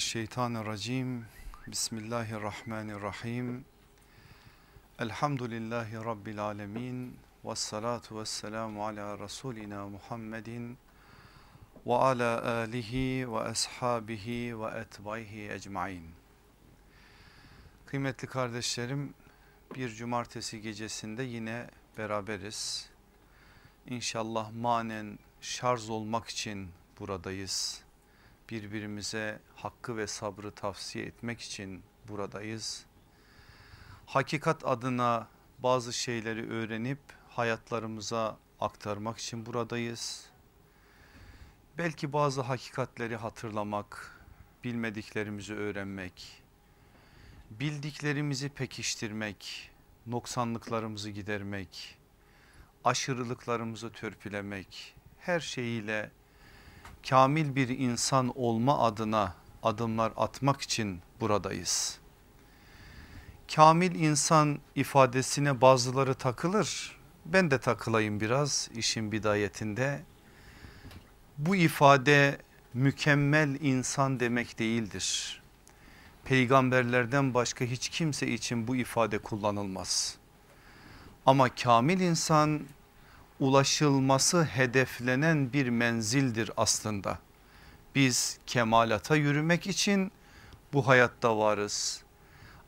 Mineşşeytanirracim. Bismillahirrahmanirrahim. Elhamdülillahi rabbil alamin. Ves salatu vesselamu ala rasulina Muhammedin ve ala alihi ve ashabihi ve etbaihi ecmaîn. Kıymetli kardeşlerim, bir cumartesi gecesinde yine beraberiz. İnşallah manen şarj olmak için buradayız birbirimize hakkı ve sabrı tavsiye etmek için buradayız. Hakikat adına bazı şeyleri öğrenip hayatlarımıza aktarmak için buradayız. Belki bazı hakikatleri hatırlamak, bilmediklerimizi öğrenmek, bildiklerimizi pekiştirmek, noksanlıklarımızı gidermek, aşırılıklarımızı törpülemek, her şeyiyle kamil bir insan olma adına adımlar atmak için buradayız. Kamil insan ifadesine bazıları takılır. Ben de takılayım biraz işin bidayetinde. Bu ifade mükemmel insan demek değildir. Peygamberlerden başka hiç kimse için bu ifade kullanılmaz. Ama kamil insan ulaşılması hedeflenen bir menzildir aslında. Biz kemalata yürümek için bu hayatta varız.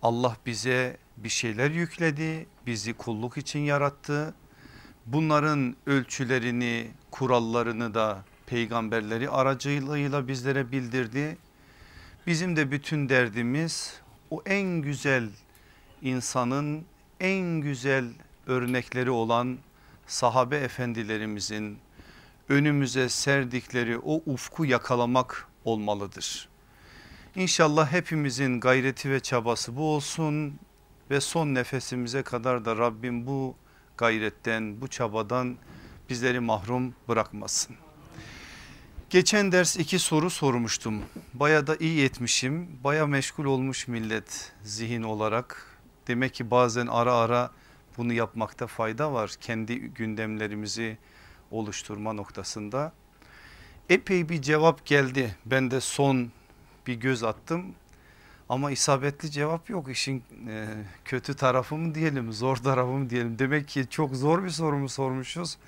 Allah bize bir şeyler yükledi, bizi kulluk için yarattı. Bunların ölçülerini, kurallarını da peygamberleri aracılığıyla bizlere bildirdi. Bizim de bütün derdimiz o en güzel insanın en güzel örnekleri olan sahabe efendilerimizin önümüze serdikleri o ufku yakalamak olmalıdır. İnşallah hepimizin gayreti ve çabası bu olsun ve son nefesimize kadar da Rabbim bu gayretten bu çabadan bizleri mahrum bırakmasın. Geçen ders iki soru sormuştum. Baya da iyi etmişim. Baya meşgul olmuş millet zihin olarak. Demek ki bazen ara ara bunu yapmakta fayda var. Kendi gündemlerimizi oluşturma noktasında. Epey bir cevap geldi. Ben de son bir göz attım. Ama isabetli cevap yok işin e, kötü tarafı mı diyelim zor tarafı mı diyelim. Demek ki çok zor bir soru mu sormuşuz.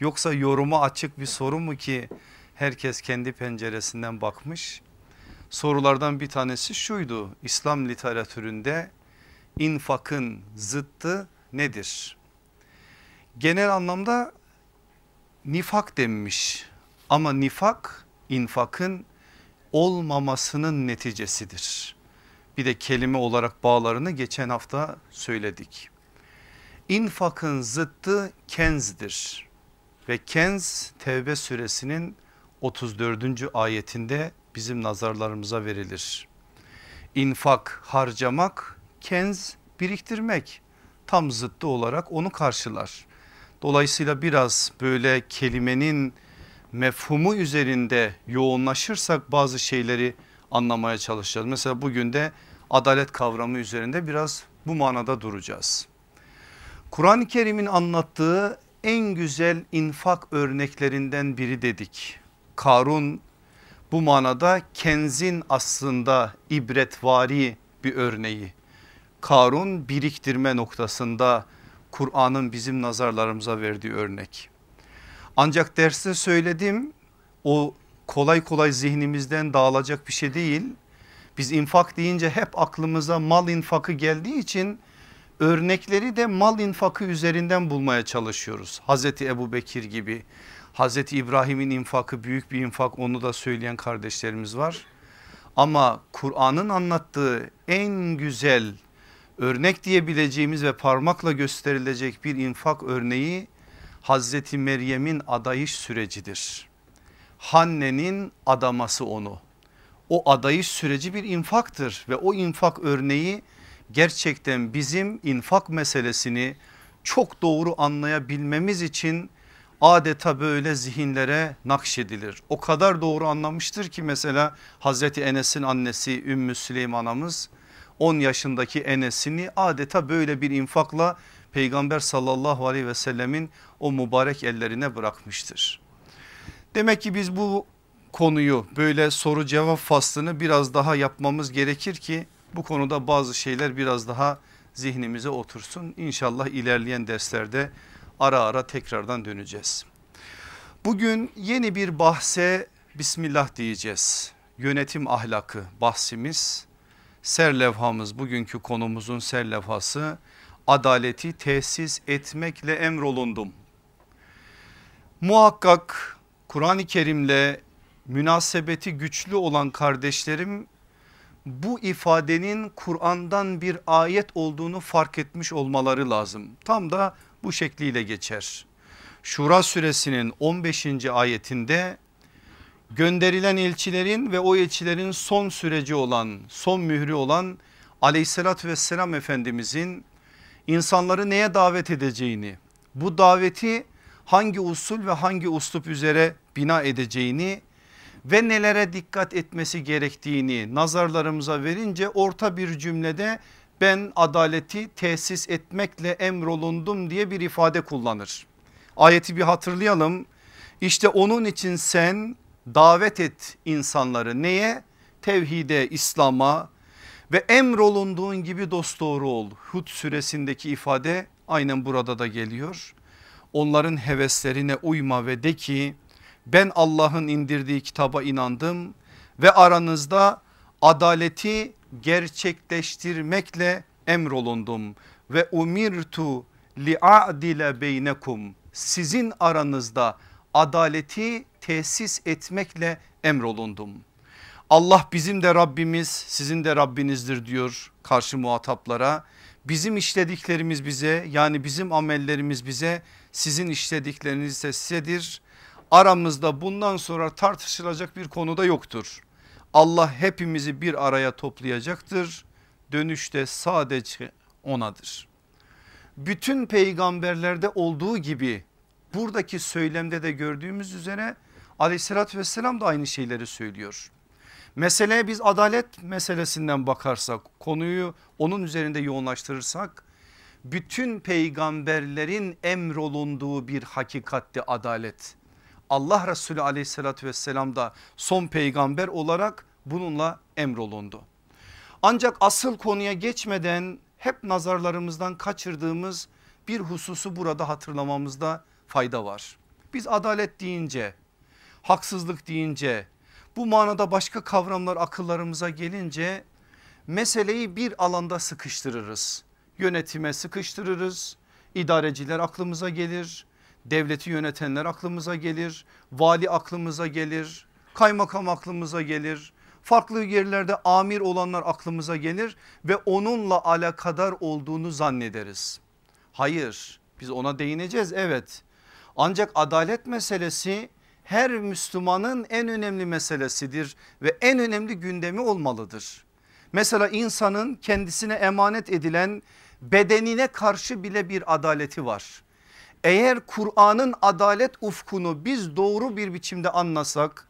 Yoksa yoruma açık bir soru mu ki herkes kendi penceresinden bakmış. Sorulardan bir tanesi şuydu İslam literatüründe infakın zıttı nedir? Genel anlamda nifak denmiş ama nifak infakın olmamasının neticesidir. Bir de kelime olarak bağlarını geçen hafta söyledik. İnfakın zıttı kenzdir ve kenz Tevbe suresinin 34. ayetinde bizim nazarlarımıza verilir. İnfak harcamak, kenz biriktirmek tam zıttı olarak onu karşılar. Dolayısıyla biraz böyle kelimenin mefhumu üzerinde yoğunlaşırsak bazı şeyleri anlamaya çalışacağız. Mesela bugün de adalet kavramı üzerinde biraz bu manada duracağız. Kur'an-ı Kerim'in anlattığı en güzel infak örneklerinden biri dedik. Karun bu manada kenzin aslında ibretvari bir örneği. Karun biriktirme noktasında Kur'an'ın bizim nazarlarımıza verdiği örnek. Ancak derste söyledim o kolay kolay zihnimizden dağılacak bir şey değil. Biz infak deyince hep aklımıza mal infakı geldiği için örnekleri de mal infakı üzerinden bulmaya çalışıyoruz. Hazreti Ebu Bekir gibi Hazreti İbrahim'in infakı büyük bir infak onu da söyleyen kardeşlerimiz var. Ama Kur'an'ın anlattığı en güzel örnek diyebileceğimiz ve parmakla gösterilecek bir infak örneği Hazreti Meryem'in adayış sürecidir. Hanne'nin adaması onu. O adayış süreci bir infaktır ve o infak örneği gerçekten bizim infak meselesini çok doğru anlayabilmemiz için adeta böyle zihinlere nakşedilir. O kadar doğru anlamıştır ki mesela Hazreti Enes'in annesi Ümmü Süleyman anamız 10 yaşındaki Enes'ini adeta böyle bir infakla peygamber sallallahu aleyhi ve sellemin o mübarek ellerine bırakmıştır. Demek ki biz bu konuyu böyle soru cevap faslını biraz daha yapmamız gerekir ki bu konuda bazı şeyler biraz daha zihnimize otursun. İnşallah ilerleyen derslerde ara ara tekrardan döneceğiz. Bugün yeni bir bahse Bismillah diyeceğiz. Yönetim ahlakı bahsimiz. Serlevhamız bugünkü konumuzun serlevhası adaleti tesis etmekle emrolundum. Muhakkak Kur'an-ı Kerim'le münasebeti güçlü olan kardeşlerim bu ifadenin Kur'an'dan bir ayet olduğunu fark etmiş olmaları lazım. Tam da bu şekliyle geçer. Şura suresinin 15. ayetinde gönderilen elçilerin ve o elçilerin son süreci olan son mührü olan aleyhissalatü vesselam efendimizin insanları neye davet edeceğini bu daveti hangi usul ve hangi uslup üzere bina edeceğini ve nelere dikkat etmesi gerektiğini nazarlarımıza verince orta bir cümlede ben adaleti tesis etmekle emrolundum diye bir ifade kullanır. Ayeti bir hatırlayalım. İşte onun için sen davet et insanları neye? Tevhide, İslam'a ve emrolunduğun gibi dosdoğru ol. Hud suresindeki ifade aynen burada da geliyor. Onların heveslerine uyma ve de ki ben Allah'ın indirdiği kitaba inandım ve aranızda adaleti gerçekleştirmekle emrolundum ve umirtu li'adile beynekum sizin aranızda adaleti tesis etmekle emrolundum. Allah bizim de Rabbimiz sizin de Rabbinizdir diyor karşı muhataplara. Bizim işlediklerimiz bize yani bizim amellerimiz bize sizin işledikleriniz ise sizedir. Aramızda bundan sonra tartışılacak bir konuda yoktur. Allah hepimizi bir araya toplayacaktır. Dönüşte sadece onadır. Bütün peygamberlerde olduğu gibi buradaki söylemde de gördüğümüz üzere aleyhissalatü vesselam da aynı şeyleri söylüyor. Meseleye biz adalet meselesinden bakarsak konuyu onun üzerinde yoğunlaştırırsak bütün peygamberlerin emrolunduğu bir hakikatti adalet. Allah Resulü aleyhissalatü vesselam da son peygamber olarak bununla emrolundu. Ancak asıl konuya geçmeden hep nazarlarımızdan kaçırdığımız bir hususu burada hatırlamamızda fayda var. Biz adalet deyince, haksızlık deyince, bu manada başka kavramlar akıllarımıza gelince meseleyi bir alanda sıkıştırırız. Yönetime sıkıştırırız, idareciler aklımıza gelir, devleti yönetenler aklımıza gelir, vali aklımıza gelir, kaymakam aklımıza gelir, farklı yerlerde amir olanlar aklımıza gelir ve onunla alakadar olduğunu zannederiz. Hayır biz ona değineceğiz evet ancak adalet meselesi her Müslümanın en önemli meselesidir ve en önemli gündemi olmalıdır. Mesela insanın kendisine emanet edilen bedenine karşı bile bir adaleti var. Eğer Kur'an'ın adalet ufkunu biz doğru bir biçimde anlasak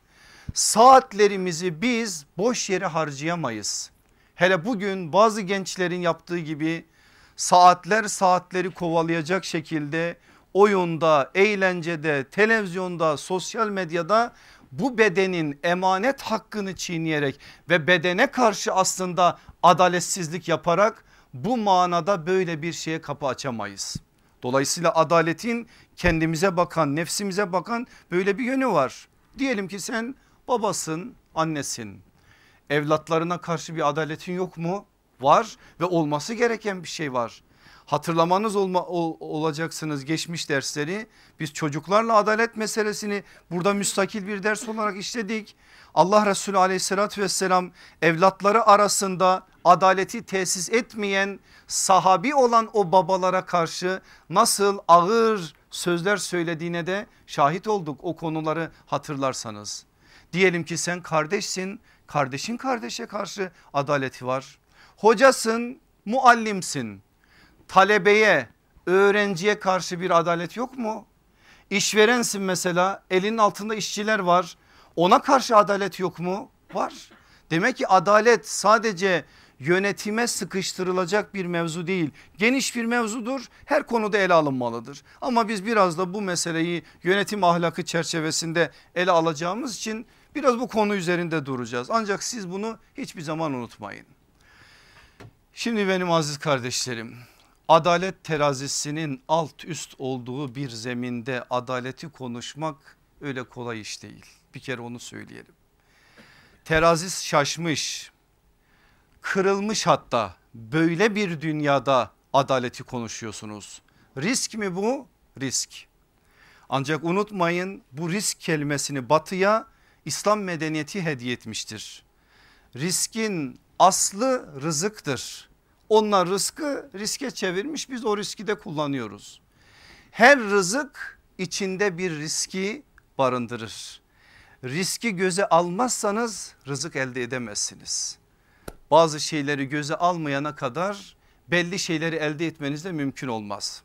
saatlerimizi biz boş yere harcayamayız. Hele bugün bazı gençlerin yaptığı gibi saatler saatleri kovalayacak şekilde oyunda, eğlencede, televizyonda, sosyal medyada bu bedenin emanet hakkını çiğneyerek ve bedene karşı aslında adaletsizlik yaparak bu manada böyle bir şeye kapı açamayız. Dolayısıyla adaletin kendimize bakan nefsimize bakan böyle bir yönü var. Diyelim ki sen babasın annesin evlatlarına karşı bir adaletin yok mu? Var ve olması gereken bir şey var. Hatırlamanız olma, ol, olacaksınız geçmiş dersleri. Biz çocuklarla adalet meselesini burada müstakil bir ders olarak işledik. Allah Resulü aleyhissalatü vesselam evlatları arasında adaleti tesis etmeyen sahabi olan o babalara karşı nasıl ağır sözler söylediğine de şahit olduk o konuları hatırlarsanız. Diyelim ki sen kardeşsin kardeşin kardeşe karşı adaleti var. Hocasın muallimsin talebeye öğrenciye karşı bir adalet yok mu? İşverensin mesela elinin altında işçiler var ona karşı adalet yok mu? Var. Demek ki adalet sadece yönetime sıkıştırılacak bir mevzu değil. Geniş bir mevzudur. Her konuda ele alınmalıdır. Ama biz biraz da bu meseleyi yönetim ahlakı çerçevesinde ele alacağımız için Biraz bu konu üzerinde duracağız ancak siz bunu hiçbir zaman unutmayın. Şimdi benim aziz kardeşlerim adalet terazisinin alt üst olduğu bir zeminde adaleti konuşmak öyle kolay iş değil. Bir kere onu söyleyelim. Terazi şaşmış, kırılmış hatta böyle bir dünyada adaleti konuşuyorsunuz. Risk mi bu? Risk. Ancak unutmayın bu risk kelimesini batıya İslam medeniyeti hediye etmiştir. Riskin aslı rızıktır. Onlar rızkı riske çevirmiş biz o riski de kullanıyoruz. Her rızık içinde bir riski barındırır. Riski göze almazsanız rızık elde edemezsiniz. Bazı şeyleri göze almayana kadar belli şeyleri elde etmeniz de mümkün olmaz.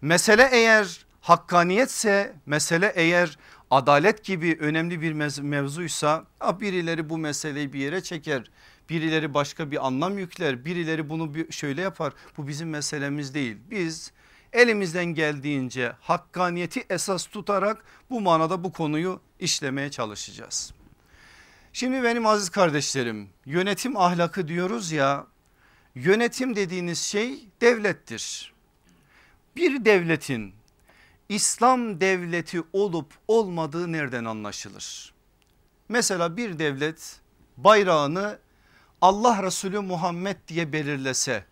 Mesele eğer hakkaniyetse mesele eğer adalet gibi önemli bir mevzuysa birileri bu meseleyi bir yere çeker. Birileri başka bir anlam yükler birileri bunu şöyle yapar bu bizim meselemiz değil. Biz elimizden geldiğince hakkaniyeti esas tutarak bu manada bu konuyu işlemeye çalışacağız. Şimdi benim aziz kardeşlerim yönetim ahlakı diyoruz ya yönetim dediğiniz şey devlettir. Bir devletin İslam devleti olup olmadığı nereden anlaşılır? Mesela bir devlet bayrağını Allah Resulü Muhammed diye belirlese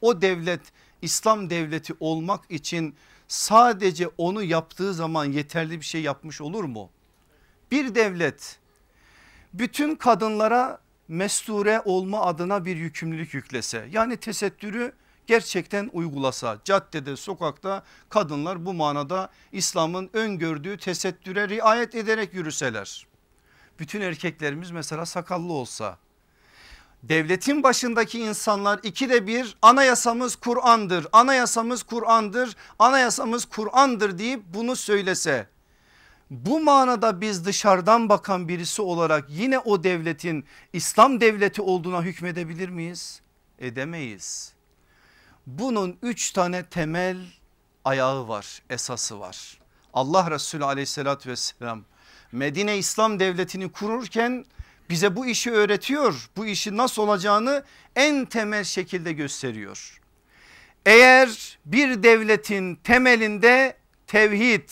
o devlet İslam devleti olmak için sadece onu yaptığı zaman yeterli bir şey yapmış olur mu? Bir devlet bütün kadınlara mesture olma adına bir yükümlülük yüklese yani tesettürü gerçekten uygulasa caddede sokakta kadınlar bu manada İslam'ın öngördüğü tesettüre riayet ederek yürüseler. Bütün erkeklerimiz mesela sakallı olsa devletin başındaki insanlar ikide bir anayasamız Kur'an'dır anayasamız Kur'an'dır anayasamız Kur'an'dır deyip bunu söylese bu manada biz dışarıdan bakan birisi olarak yine o devletin İslam devleti olduğuna hükmedebilir miyiz? Edemeyiz. Bunun üç tane temel ayağı var esası var. Allah Resulü aleyhissalatü vesselam Medine İslam devletini kururken bize bu işi öğretiyor. Bu işin nasıl olacağını en temel şekilde gösteriyor. Eğer bir devletin temelinde tevhid,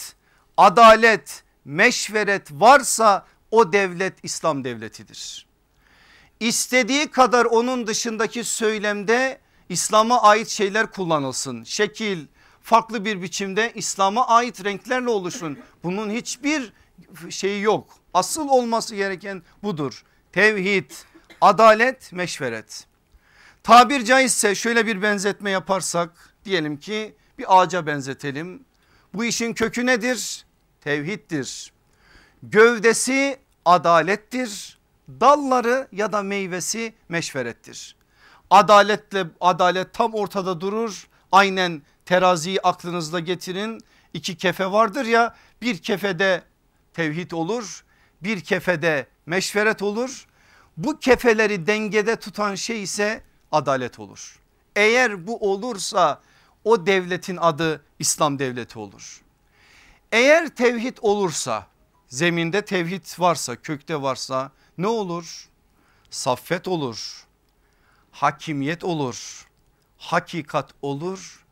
adalet, meşveret varsa o devlet İslam devletidir. İstediği kadar onun dışındaki söylemde İslam'a ait şeyler kullanılsın. Şekil farklı bir biçimde İslam'a ait renklerle oluşsun. Bunun hiçbir şeyi yok. Asıl olması gereken budur. Tevhid, adalet, meşveret. Tabir caizse şöyle bir benzetme yaparsak diyelim ki bir ağaca benzetelim. Bu işin kökü nedir? Tevhiddir. Gövdesi adalettir. Dalları ya da meyvesi meşverettir. Adaletle adalet tam ortada durur. Aynen teraziyi aklınızda getirin. İki kefe vardır ya bir kefede tevhid olur bir kefede meşveret olur. Bu kefeleri dengede tutan şey ise adalet olur. Eğer bu olursa o devletin adı İslam devleti olur. Eğer tevhid olursa zeminde tevhid varsa kökte varsa ne olur? Saffet olur, hakimiyet olur, hakikat olur,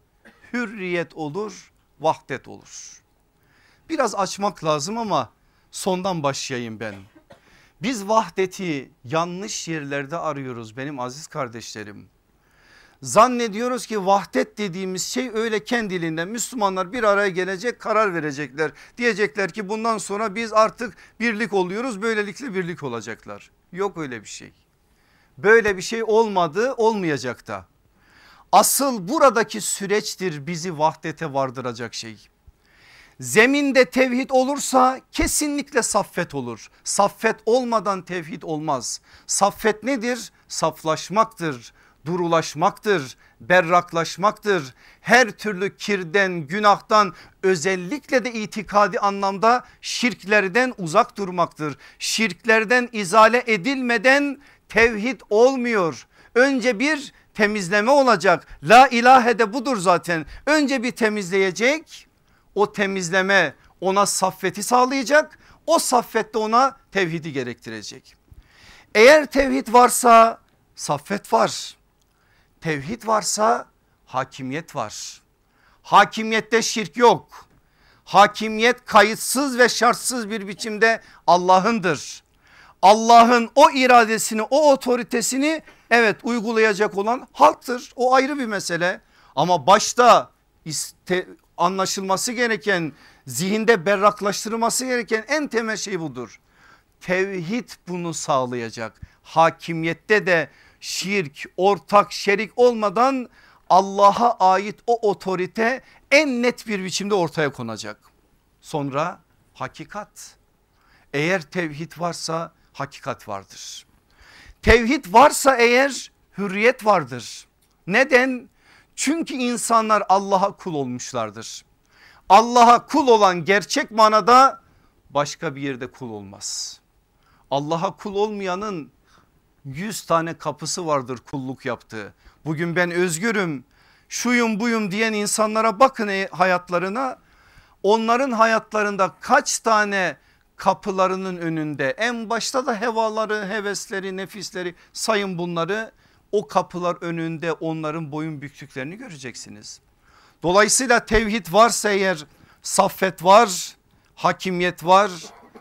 hürriyet olur, vahdet olur. Biraz açmak lazım ama sondan başlayayım ben. Biz vahdeti yanlış yerlerde arıyoruz benim aziz kardeşlerim. Zannediyoruz ki vahdet dediğimiz şey öyle kendiliğinden Müslümanlar bir araya gelecek karar verecekler. Diyecekler ki bundan sonra biz artık birlik oluyoruz böylelikle birlik olacaklar. Yok öyle bir şey. Böyle bir şey olmadı olmayacak da. Asıl buradaki süreçtir bizi vahdete vardıracak şey. Zeminde tevhid olursa kesinlikle saffet olur. Saffet olmadan tevhid olmaz. Saffet nedir? Saflaşmaktır, durulaşmaktır, berraklaşmaktır. Her türlü kirden, günahtan özellikle de itikadi anlamda şirklerden uzak durmaktır. Şirklerden izale edilmeden tevhid olmuyor. Önce bir temizleme olacak. La ilahe de budur zaten. Önce bir temizleyecek o temizleme ona saffeti sağlayacak. o saffette ona tevhidi gerektirecek. Eğer tevhid varsa saffet var. Tevhid varsa hakimiyet var. Hakimiyette şirk yok. Hakimiyet kayıtsız ve şartsız bir biçimde Allah'ındır. Allah'ın o iradesini o otoritesini evet uygulayacak olan halktır. O ayrı bir mesele ama başta iste, anlaşılması gereken zihinde berraklaştırılması gereken en temel şey budur. Tevhid bunu sağlayacak. Hakimiyette de şirk, ortak, şerik olmadan Allah'a ait o otorite en net bir biçimde ortaya konacak. Sonra hakikat. Eğer tevhid varsa hakikat vardır. Tevhid varsa eğer hürriyet vardır. Neden? Çünkü insanlar Allah'a kul olmuşlardır. Allah'a kul olan gerçek manada başka bir yerde kul olmaz. Allah'a kul olmayanın yüz tane kapısı vardır kulluk yaptığı. Bugün ben özgürüm şuyum buyum diyen insanlara bakın e, hayatlarına. Onların hayatlarında kaç tane kapılarının önünde en başta da hevaları hevesleri nefisleri sayın bunları o kapılar önünde onların boyun büktüklerini göreceksiniz. Dolayısıyla tevhid varsa eğer saffet var, hakimiyet var,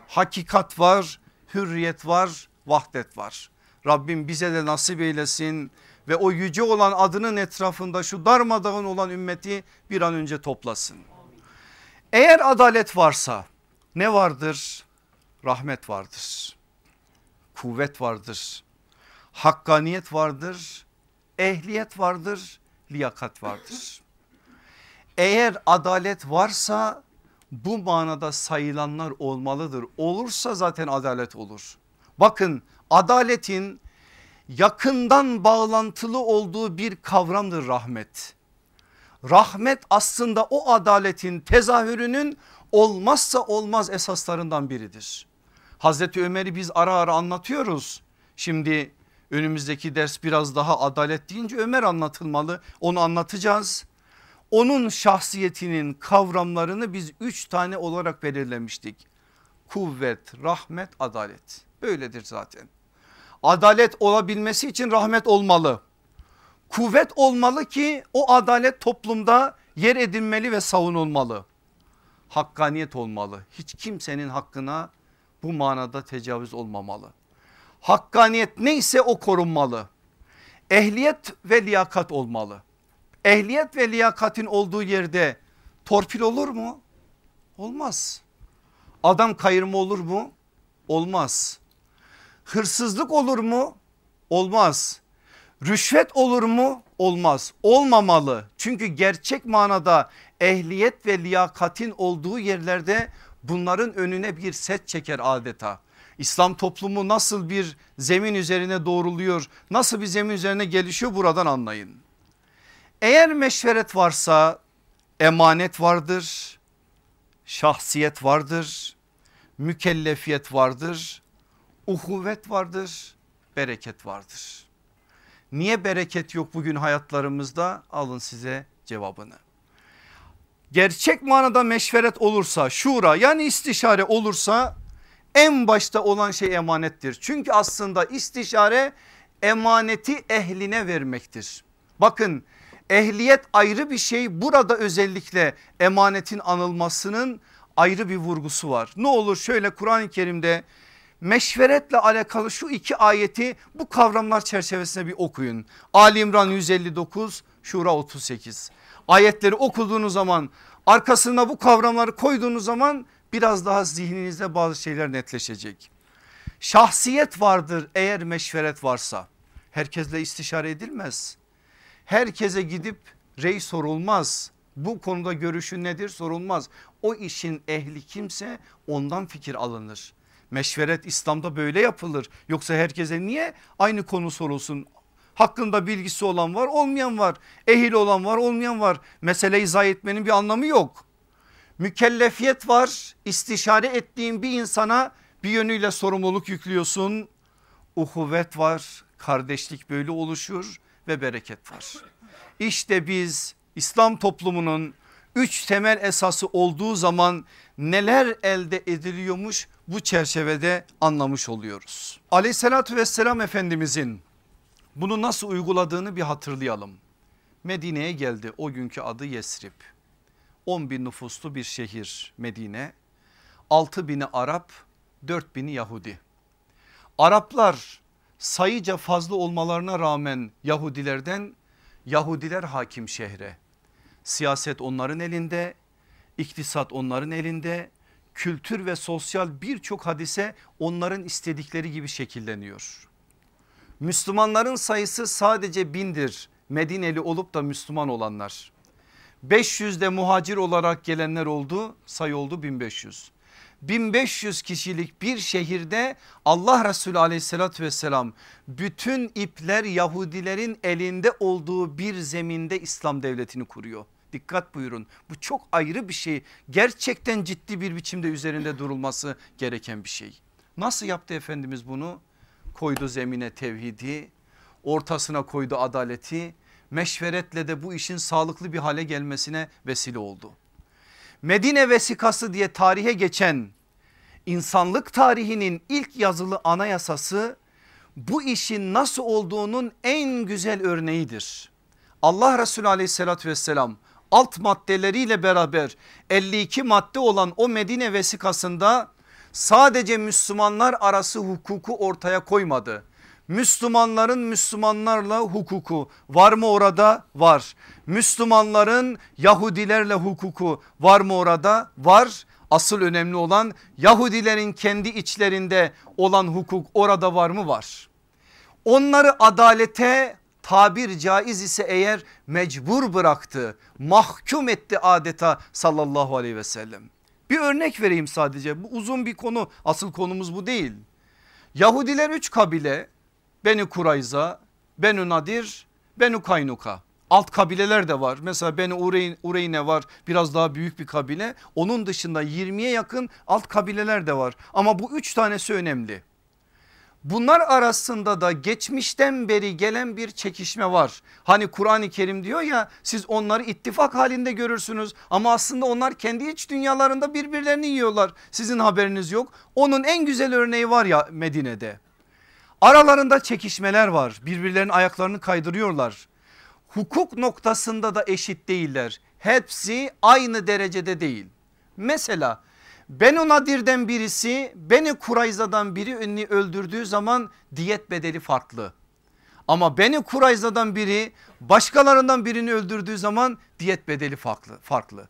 hakikat var, hürriyet var, vahdet var. Rabbim bize de nasip eylesin ve o yüce olan adının etrafında şu darmadağın olan ümmeti bir an önce toplasın. Eğer adalet varsa ne vardır? Rahmet vardır. Kuvvet vardır. Hakkaniyet vardır. Ehliyet vardır. Liyakat vardır. Eğer adalet varsa bu manada sayılanlar olmalıdır. Olursa zaten adalet olur. Bakın adaletin yakından bağlantılı olduğu bir kavramdır rahmet. Rahmet aslında o adaletin tezahürünün olmazsa olmaz esaslarından biridir. Hazreti Ömer'i biz ara ara anlatıyoruz. Şimdi önümüzdeki ders biraz daha adalet deyince Ömer anlatılmalı onu anlatacağız. Onun şahsiyetinin kavramlarını biz üç tane olarak belirlemiştik. Kuvvet, rahmet, adalet böyledir zaten. Adalet olabilmesi için rahmet olmalı. Kuvvet olmalı ki o adalet toplumda yer edinmeli ve savunulmalı. Hakkaniyet olmalı. Hiç kimsenin hakkına bu manada tecavüz olmamalı. Hakkaniyet neyse o korunmalı. Ehliyet ve liyakat olmalı. Ehliyet ve liyakatin olduğu yerde torpil olur mu? Olmaz. Adam kayırma olur mu? Olmaz. Hırsızlık olur mu? Olmaz. Rüşvet olur mu? Olmaz. Olmamalı. Çünkü gerçek manada ehliyet ve liyakatin olduğu yerlerde bunların önüne bir set çeker adeta. İslam toplumu nasıl bir zemin üzerine doğruluyor, nasıl bir zemin üzerine gelişiyor buradan anlayın. Eğer meşveret varsa emanet vardır, şahsiyet vardır, mükellefiyet vardır, uhuvvet vardır, bereket vardır. Niye bereket yok bugün hayatlarımızda? Alın size cevabını. Gerçek manada meşveret olursa şura yani istişare olursa en başta olan şey emanettir. Çünkü aslında istişare emaneti ehline vermektir. Bakın ehliyet ayrı bir şey burada özellikle emanetin anılmasının ayrı bir vurgusu var. Ne olur şöyle Kur'an-ı Kerim'de meşveretle alakalı şu iki ayeti bu kavramlar çerçevesinde bir okuyun. Ali İmran 159 Şura 38 ayetleri okuduğunuz zaman arkasına bu kavramları koyduğunuz zaman biraz daha zihninizde bazı şeyler netleşecek. Şahsiyet vardır eğer meşveret varsa herkesle istişare edilmez. Herkese gidip rey sorulmaz. Bu konuda görüşün nedir sorulmaz. O işin ehli kimse ondan fikir alınır. Meşveret İslam'da böyle yapılır. Yoksa herkese niye aynı konu sorulsun? Hakkında bilgisi olan var olmayan var. Ehil olan var olmayan var. Meseleyi izah etmenin bir anlamı yok. Mükellefiyet var. İstişare ettiğin bir insana bir yönüyle sorumluluk yüklüyorsun. Uhuvvet var. Kardeşlik böyle oluşur ve bereket var. İşte biz İslam toplumunun üç temel esası olduğu zaman neler elde ediliyormuş bu çerçevede anlamış oluyoruz. Aleyhissalatü vesselam Efendimizin bunu nasıl uyguladığını bir hatırlayalım. Medine'ye geldi o günkü adı Yesrib. 10 bin nüfuslu bir şehir Medine. 6 bini Arap 4 bini Yahudi. Araplar sayıca fazla olmalarına rağmen Yahudilerden Yahudiler hakim şehre. Siyaset onların elinde, iktisat onların elinde, kültür ve sosyal birçok hadise onların istedikleri gibi şekilleniyor. Müslümanların sayısı sadece bindir Medineli olup da Müslüman olanlar. 500'de muhacir olarak gelenler oldu sayı oldu 1500. 1500 kişilik bir şehirde Allah Resulü aleyhissalatü vesselam bütün ipler Yahudilerin elinde olduğu bir zeminde İslam devletini kuruyor. Dikkat buyurun bu çok ayrı bir şey gerçekten ciddi bir biçimde üzerinde durulması gereken bir şey. Nasıl yaptı Efendimiz bunu? Koydu zemine tevhidi ortasına koydu adaleti meşveretle de bu işin sağlıklı bir hale gelmesine vesile oldu. Medine vesikası diye tarihe geçen insanlık tarihinin ilk yazılı anayasası bu işin nasıl olduğunun en güzel örneğidir. Allah Resulü aleyhissalatü vesselam alt maddeleriyle beraber 52 madde olan o Medine vesikasında sadece Müslümanlar arası hukuku ortaya koymadı. Müslümanların Müslümanlarla hukuku var mı orada? Var. Müslümanların Yahudilerle hukuku var mı orada? Var. Asıl önemli olan Yahudilerin kendi içlerinde olan hukuk orada var mı? Var. Onları adalete tabir caiz ise eğer mecbur bıraktı mahkum etti adeta sallallahu aleyhi ve sellem. Bir örnek vereyim sadece bu uzun bir konu asıl konumuz bu değil. Yahudiler üç kabile Beni Kurayza, Beni Nadir, Beni Kaynuka. Alt kabileler de var. Mesela Beni Ureyne var biraz daha büyük bir kabile. Onun dışında 20'ye yakın alt kabileler de var. Ama bu üç tanesi önemli. Bunlar arasında da geçmişten beri gelen bir çekişme var. Hani Kur'an-ı Kerim diyor ya siz onları ittifak halinde görürsünüz ama aslında onlar kendi iç dünyalarında birbirlerini yiyorlar. Sizin haberiniz yok. Onun en güzel örneği var ya Medine'de. Aralarında çekişmeler var. Birbirlerinin ayaklarını kaydırıyorlar. Hukuk noktasında da eşit değiller. Hepsi aynı derecede değil. Mesela Benu Nadir'den birisi Beni Kurayza'dan birini öldürdüğü zaman diyet bedeli farklı. Ama Beni Kurayza'dan biri başkalarından birini öldürdüğü zaman diyet bedeli farklı. farklı.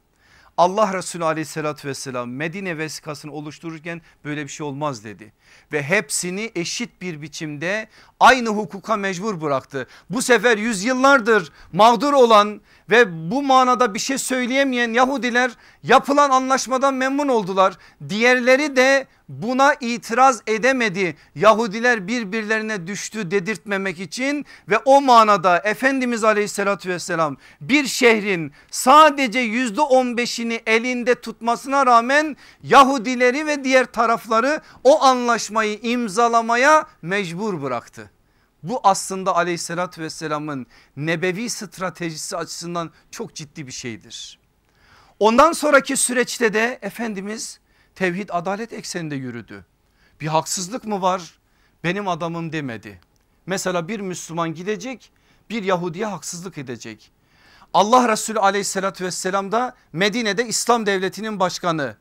Allah Resulü aleyhissalatü vesselam Medine vesikasını oluştururken böyle bir şey olmaz dedi. Ve hepsini eşit bir biçimde aynı hukuka mecbur bıraktı. Bu sefer yüzyıllardır mağdur olan ve bu manada bir şey söyleyemeyen Yahudiler yapılan anlaşmadan memnun oldular. Diğerleri de buna itiraz edemedi. Yahudiler birbirlerine düştü dedirtmemek için ve o manada Efendimiz aleyhissalatü vesselam bir şehrin sadece yüzde on beşini elinde tutmasına rağmen Yahudileri ve diğer tarafları o anlaşmayı imzalamaya mecbur bıraktı. Bu aslında aleyhissalatü vesselamın nebevi stratejisi açısından çok ciddi bir şeydir. Ondan sonraki süreçte de Efendimiz tevhid adalet ekseninde yürüdü. Bir haksızlık mı var? Benim adamım demedi. Mesela bir Müslüman gidecek bir Yahudiye haksızlık edecek. Allah Resulü aleyhissalatü vesselam da Medine'de İslam devletinin başkanı.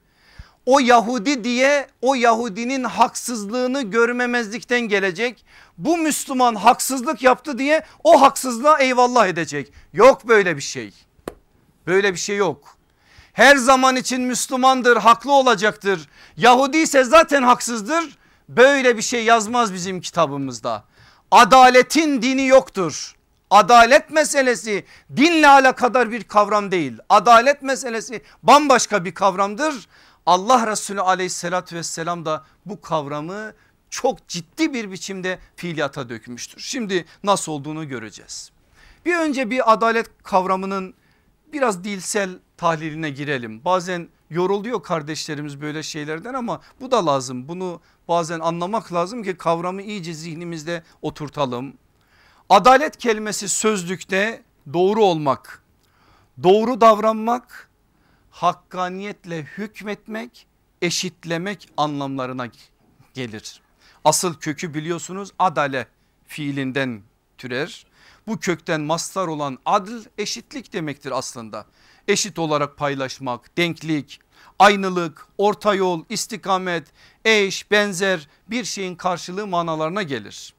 O Yahudi diye o Yahudinin haksızlığını görmemezlikten gelecek. Bu Müslüman haksızlık yaptı diye o haksızlığa eyvallah edecek. Yok böyle bir şey. Böyle bir şey yok her zaman için Müslümandır haklı olacaktır. Yahudi ise zaten haksızdır. Böyle bir şey yazmaz bizim kitabımızda. Adaletin dini yoktur. Adalet meselesi dinle alakadar bir kavram değil. Adalet meselesi bambaşka bir kavramdır. Allah Resulü aleyhissalatü vesselam da bu kavramı çok ciddi bir biçimde fiiliyata dökmüştür. Şimdi nasıl olduğunu göreceğiz. Bir önce bir adalet kavramının biraz dilsel tahliline girelim. Bazen yoruluyor kardeşlerimiz böyle şeylerden ama bu da lazım. Bunu bazen anlamak lazım ki kavramı iyice zihnimizde oturtalım. Adalet kelimesi sözlükte doğru olmak, doğru davranmak, hakkaniyetle hükmetmek, eşitlemek anlamlarına gelir. Asıl kökü biliyorsunuz adale fiilinden türer. Bu kökten mastar olan adl eşitlik demektir aslında. Eşit olarak paylaşmak, denklik, aynılık, orta yol, istikamet, eş, benzer bir şeyin karşılığı manalarına gelir.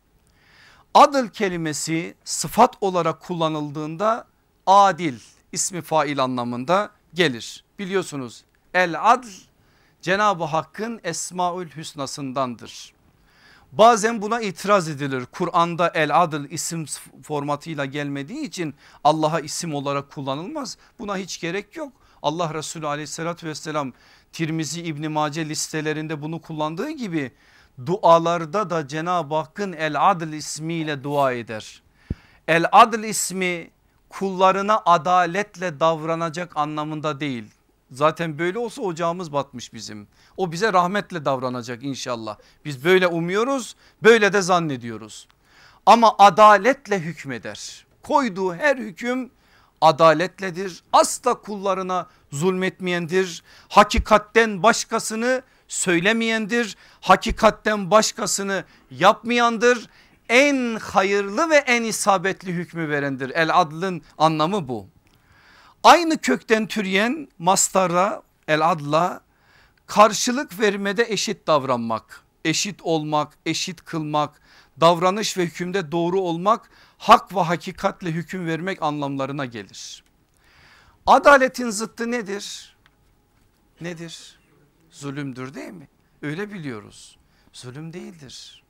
Adıl kelimesi sıfat olarak kullanıldığında adil ismi fail anlamında gelir. Biliyorsunuz el adl Cenab-ı Hakk'ın Esmaül Hüsnasındandır. Bazen buna itiraz edilir. Kur'an'da el adıl isim formatıyla gelmediği için Allah'a isim olarak kullanılmaz. Buna hiç gerek yok. Allah Resulü aleyhissalatü vesselam Tirmizi İbni Mace listelerinde bunu kullandığı gibi dualarda da Cenab-ı Hakk'ın el adl ismiyle dua eder. El adl ismi kullarına adaletle davranacak anlamında değil. Zaten böyle olsa ocağımız batmış bizim. O bize rahmetle davranacak inşallah. Biz böyle umuyoruz böyle de zannediyoruz. Ama adaletle hükmeder. Koyduğu her hüküm adaletledir. Asla kullarına zulmetmeyendir. Hakikatten başkasını söylemeyendir. Hakikatten başkasını yapmayandır. En hayırlı ve en isabetli hükmü verendir. El adlın anlamı bu. Aynı kökten türeyen mastara el adla karşılık vermede eşit davranmak, eşit olmak, eşit kılmak, davranış ve hükümde doğru olmak, hak ve hakikatle hüküm vermek anlamlarına gelir. Adaletin zıttı nedir? Nedir? Zulümdür değil mi? Öyle biliyoruz. Zulüm değildir.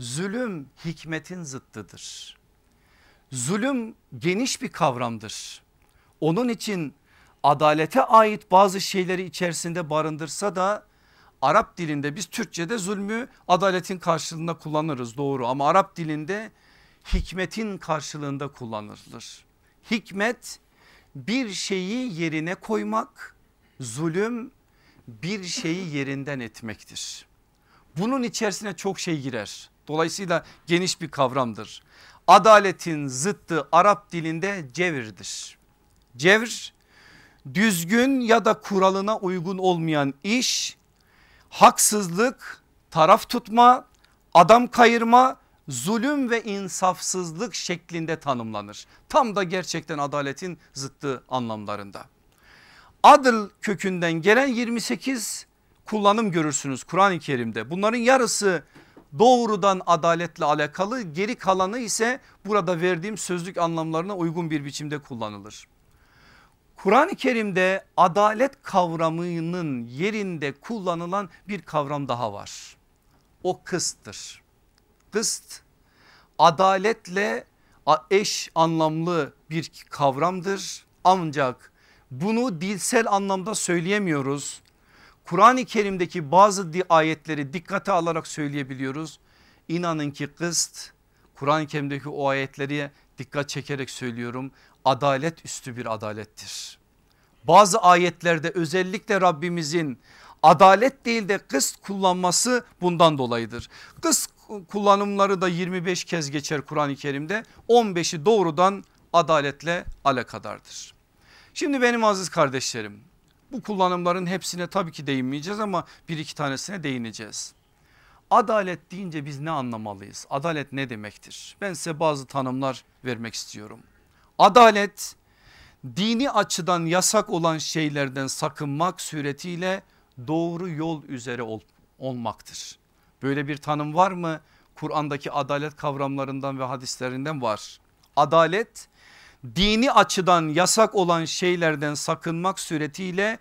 Zulüm hikmetin zıttıdır. Zulüm geniş bir kavramdır. Onun için adalete ait bazı şeyleri içerisinde barındırsa da Arap dilinde biz Türkçe'de zulmü adaletin karşılığında kullanırız doğru ama Arap dilinde hikmetin karşılığında kullanılır. Hikmet bir şeyi yerine koymak, zulüm bir şeyi yerinden etmektir. Bunun içerisine çok şey girer. Dolayısıyla geniş bir kavramdır. Adaletin zıttı Arap dilinde cevirdir. Cevr düzgün ya da kuralına uygun olmayan iş, haksızlık, taraf tutma, adam kayırma, zulüm ve insafsızlık şeklinde tanımlanır. Tam da gerçekten adaletin zıttı anlamlarında. Adıl kökünden gelen 28 kullanım görürsünüz Kur'an-ı Kerim'de. Bunların yarısı doğrudan adaletle alakalı geri kalanı ise burada verdiğim sözlük anlamlarına uygun bir biçimde kullanılır. Kur'an-ı Kerim'de adalet kavramının yerinde kullanılan bir kavram daha var. O kısttır. Kıst adaletle eş anlamlı bir kavramdır. Ancak bunu dilsel anlamda söyleyemiyoruz. Kur'an-ı Kerim'deki bazı ayetleri dikkate alarak söyleyebiliyoruz. İnanın ki kıst Kur'an-ı Kerim'deki o ayetleri dikkat çekerek söylüyorum adalet üstü bir adalettir. Bazı ayetlerde özellikle Rabbimizin adalet değil de kıst kullanması bundan dolayıdır. Kıst kullanımları da 25 kez geçer Kur'an-ı Kerim'de 15'i doğrudan adaletle alakadardır. Şimdi benim aziz kardeşlerim bu kullanımların hepsine tabii ki değinmeyeceğiz ama bir iki tanesine değineceğiz. Adalet deyince biz ne anlamalıyız? Adalet ne demektir? Ben size bazı tanımlar vermek istiyorum. Adalet dini açıdan yasak olan şeylerden sakınmak suretiyle doğru yol üzere ol, olmaktır. Böyle bir tanım var mı? Kur'an'daki adalet kavramlarından ve hadislerinden var. Adalet dini açıdan yasak olan şeylerden sakınmak suretiyle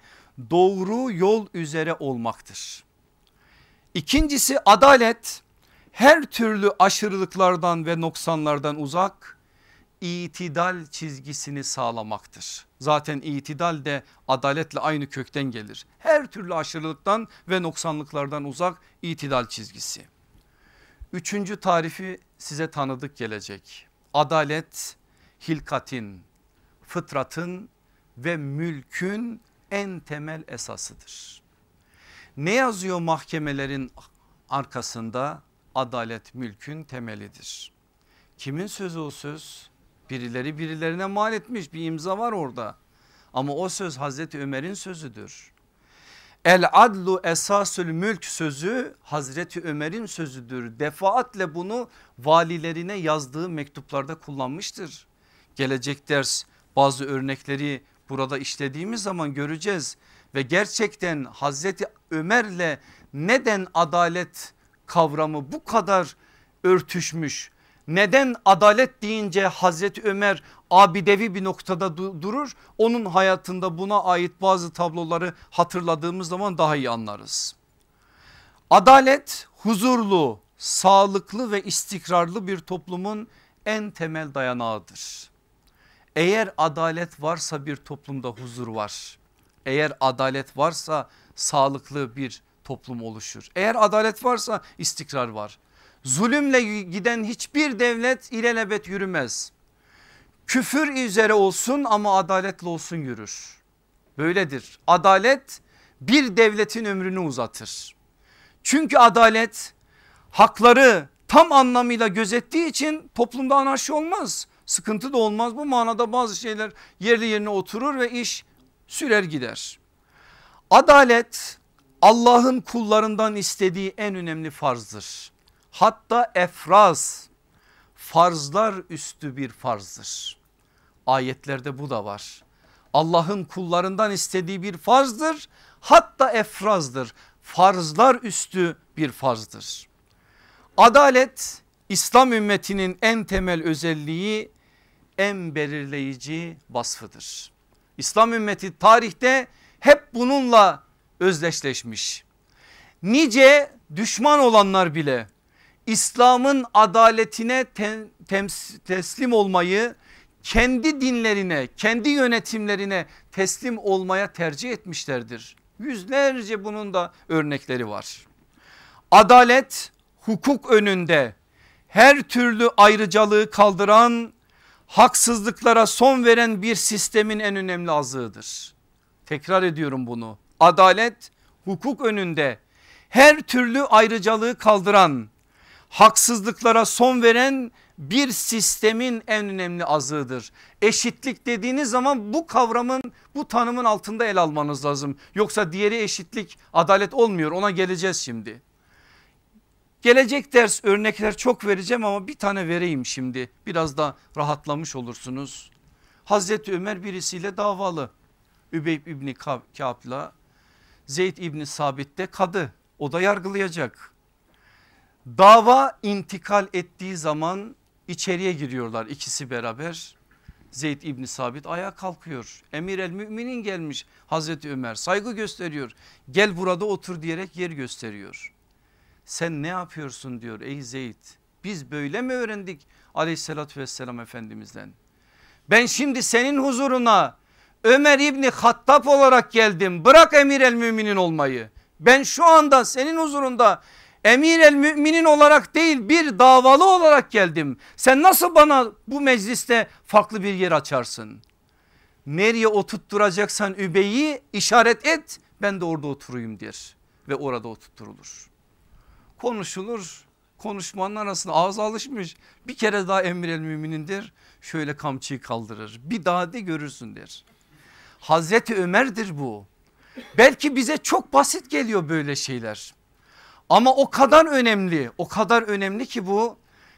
doğru yol üzere olmaktır. İkincisi adalet her türlü aşırılıklardan ve noksanlardan uzak itidal çizgisini sağlamaktır. Zaten itidal de adaletle aynı kökten gelir. Her türlü aşırılıktan ve noksanlıklardan uzak itidal çizgisi. Üçüncü tarifi size tanıdık gelecek. Adalet hilkatin, fıtratın ve mülkün en temel esasıdır. Ne yazıyor mahkemelerin arkasında? Adalet mülkün temelidir. Kimin sözü o söz? Birileri birilerine mal etmiş bir imza var orada. Ama o söz Hazreti Ömer'in sözüdür. El adlu esasül mülk sözü Hazreti Ömer'in sözüdür. Defaatle bunu valilerine yazdığı mektuplarda kullanmıştır. Gelecek ders bazı örnekleri burada işlediğimiz zaman göreceğiz. Ve gerçekten Hazreti Ömer'le neden adalet kavramı bu kadar örtüşmüş? Neden adalet deyince Hazreti Ömer abidevi bir noktada durur? Onun hayatında buna ait bazı tabloları hatırladığımız zaman daha iyi anlarız. Adalet huzurlu, sağlıklı ve istikrarlı bir toplumun en temel dayanağıdır. Eğer adalet varsa bir toplumda huzur var. Eğer adalet varsa sağlıklı bir toplum oluşur. Eğer adalet varsa istikrar var. Zulümle giden hiçbir devlet ilelebet yürümez. Küfür üzere olsun ama adaletli olsun yürür. Böyledir. Adalet bir devletin ömrünü uzatır. Çünkü adalet hakları tam anlamıyla gözettiği için toplumda anarşi olmaz. Sıkıntı da olmaz. Bu manada bazı şeyler yerli yerine oturur ve iş sürer gider. Adalet Allah'ın kullarından istediği en önemli farzdır. Hatta efraz farzlar üstü bir farzdır. Ayetlerde bu da var. Allah'ın kullarından istediği bir farzdır. Hatta efrazdır. Farzlar üstü bir farzdır. Adalet İslam ümmetinin en temel özelliği en belirleyici vasfıdır. İslam ümmeti tarihte hep bununla özdeşleşmiş. Nice düşman olanlar bile İslam'ın adaletine te teslim olmayı kendi dinlerine kendi yönetimlerine teslim olmaya tercih etmişlerdir. Yüzlerce bunun da örnekleri var. Adalet hukuk önünde her türlü ayrıcalığı kaldıran haksızlıklara son veren bir sistemin en önemli azığıdır. Tekrar ediyorum bunu. Adalet hukuk önünde her türlü ayrıcalığı kaldıran haksızlıklara son veren bir sistemin en önemli azığıdır. Eşitlik dediğiniz zaman bu kavramın bu tanımın altında el almanız lazım. Yoksa diğeri eşitlik adalet olmuyor ona geleceğiz şimdi. Gelecek ders örnekler çok vereceğim ama bir tane vereyim şimdi biraz da rahatlamış olursunuz. Hazreti Ömer birisiyle davalı. Übeyb İbni Kâb'la Zeyd İbni Sabit de kadı o da yargılayacak. Dava intikal ettiği zaman içeriye giriyorlar ikisi beraber. Zeyd İbni Sabit ayağa kalkıyor. Emir el müminin gelmiş Hazreti Ömer saygı gösteriyor. Gel burada otur diyerek yer gösteriyor. Sen ne yapıyorsun diyor ey Zeyd. Biz böyle mi öğrendik aleyhissalatü vesselam efendimizden. Ben şimdi senin huzuruna Ömer İbni Hattab olarak geldim. Bırak emir el müminin olmayı. Ben şu anda senin huzurunda emir el müminin olarak değil bir davalı olarak geldim. Sen nasıl bana bu mecliste farklı bir yer açarsın? Nereye oturtturacaksan Übey'i işaret et ben de orada oturayım der ve orada oturtturulur. Konuşulur konuşmanın arasında ağız alışmış bir kere daha emir el müminindir şöyle kamçıyı kaldırır bir daha de görürsün der. Hazreti Ömer'dir bu. Belki bize çok basit geliyor böyle şeyler. Ama o kadar önemli o kadar önemli ki bu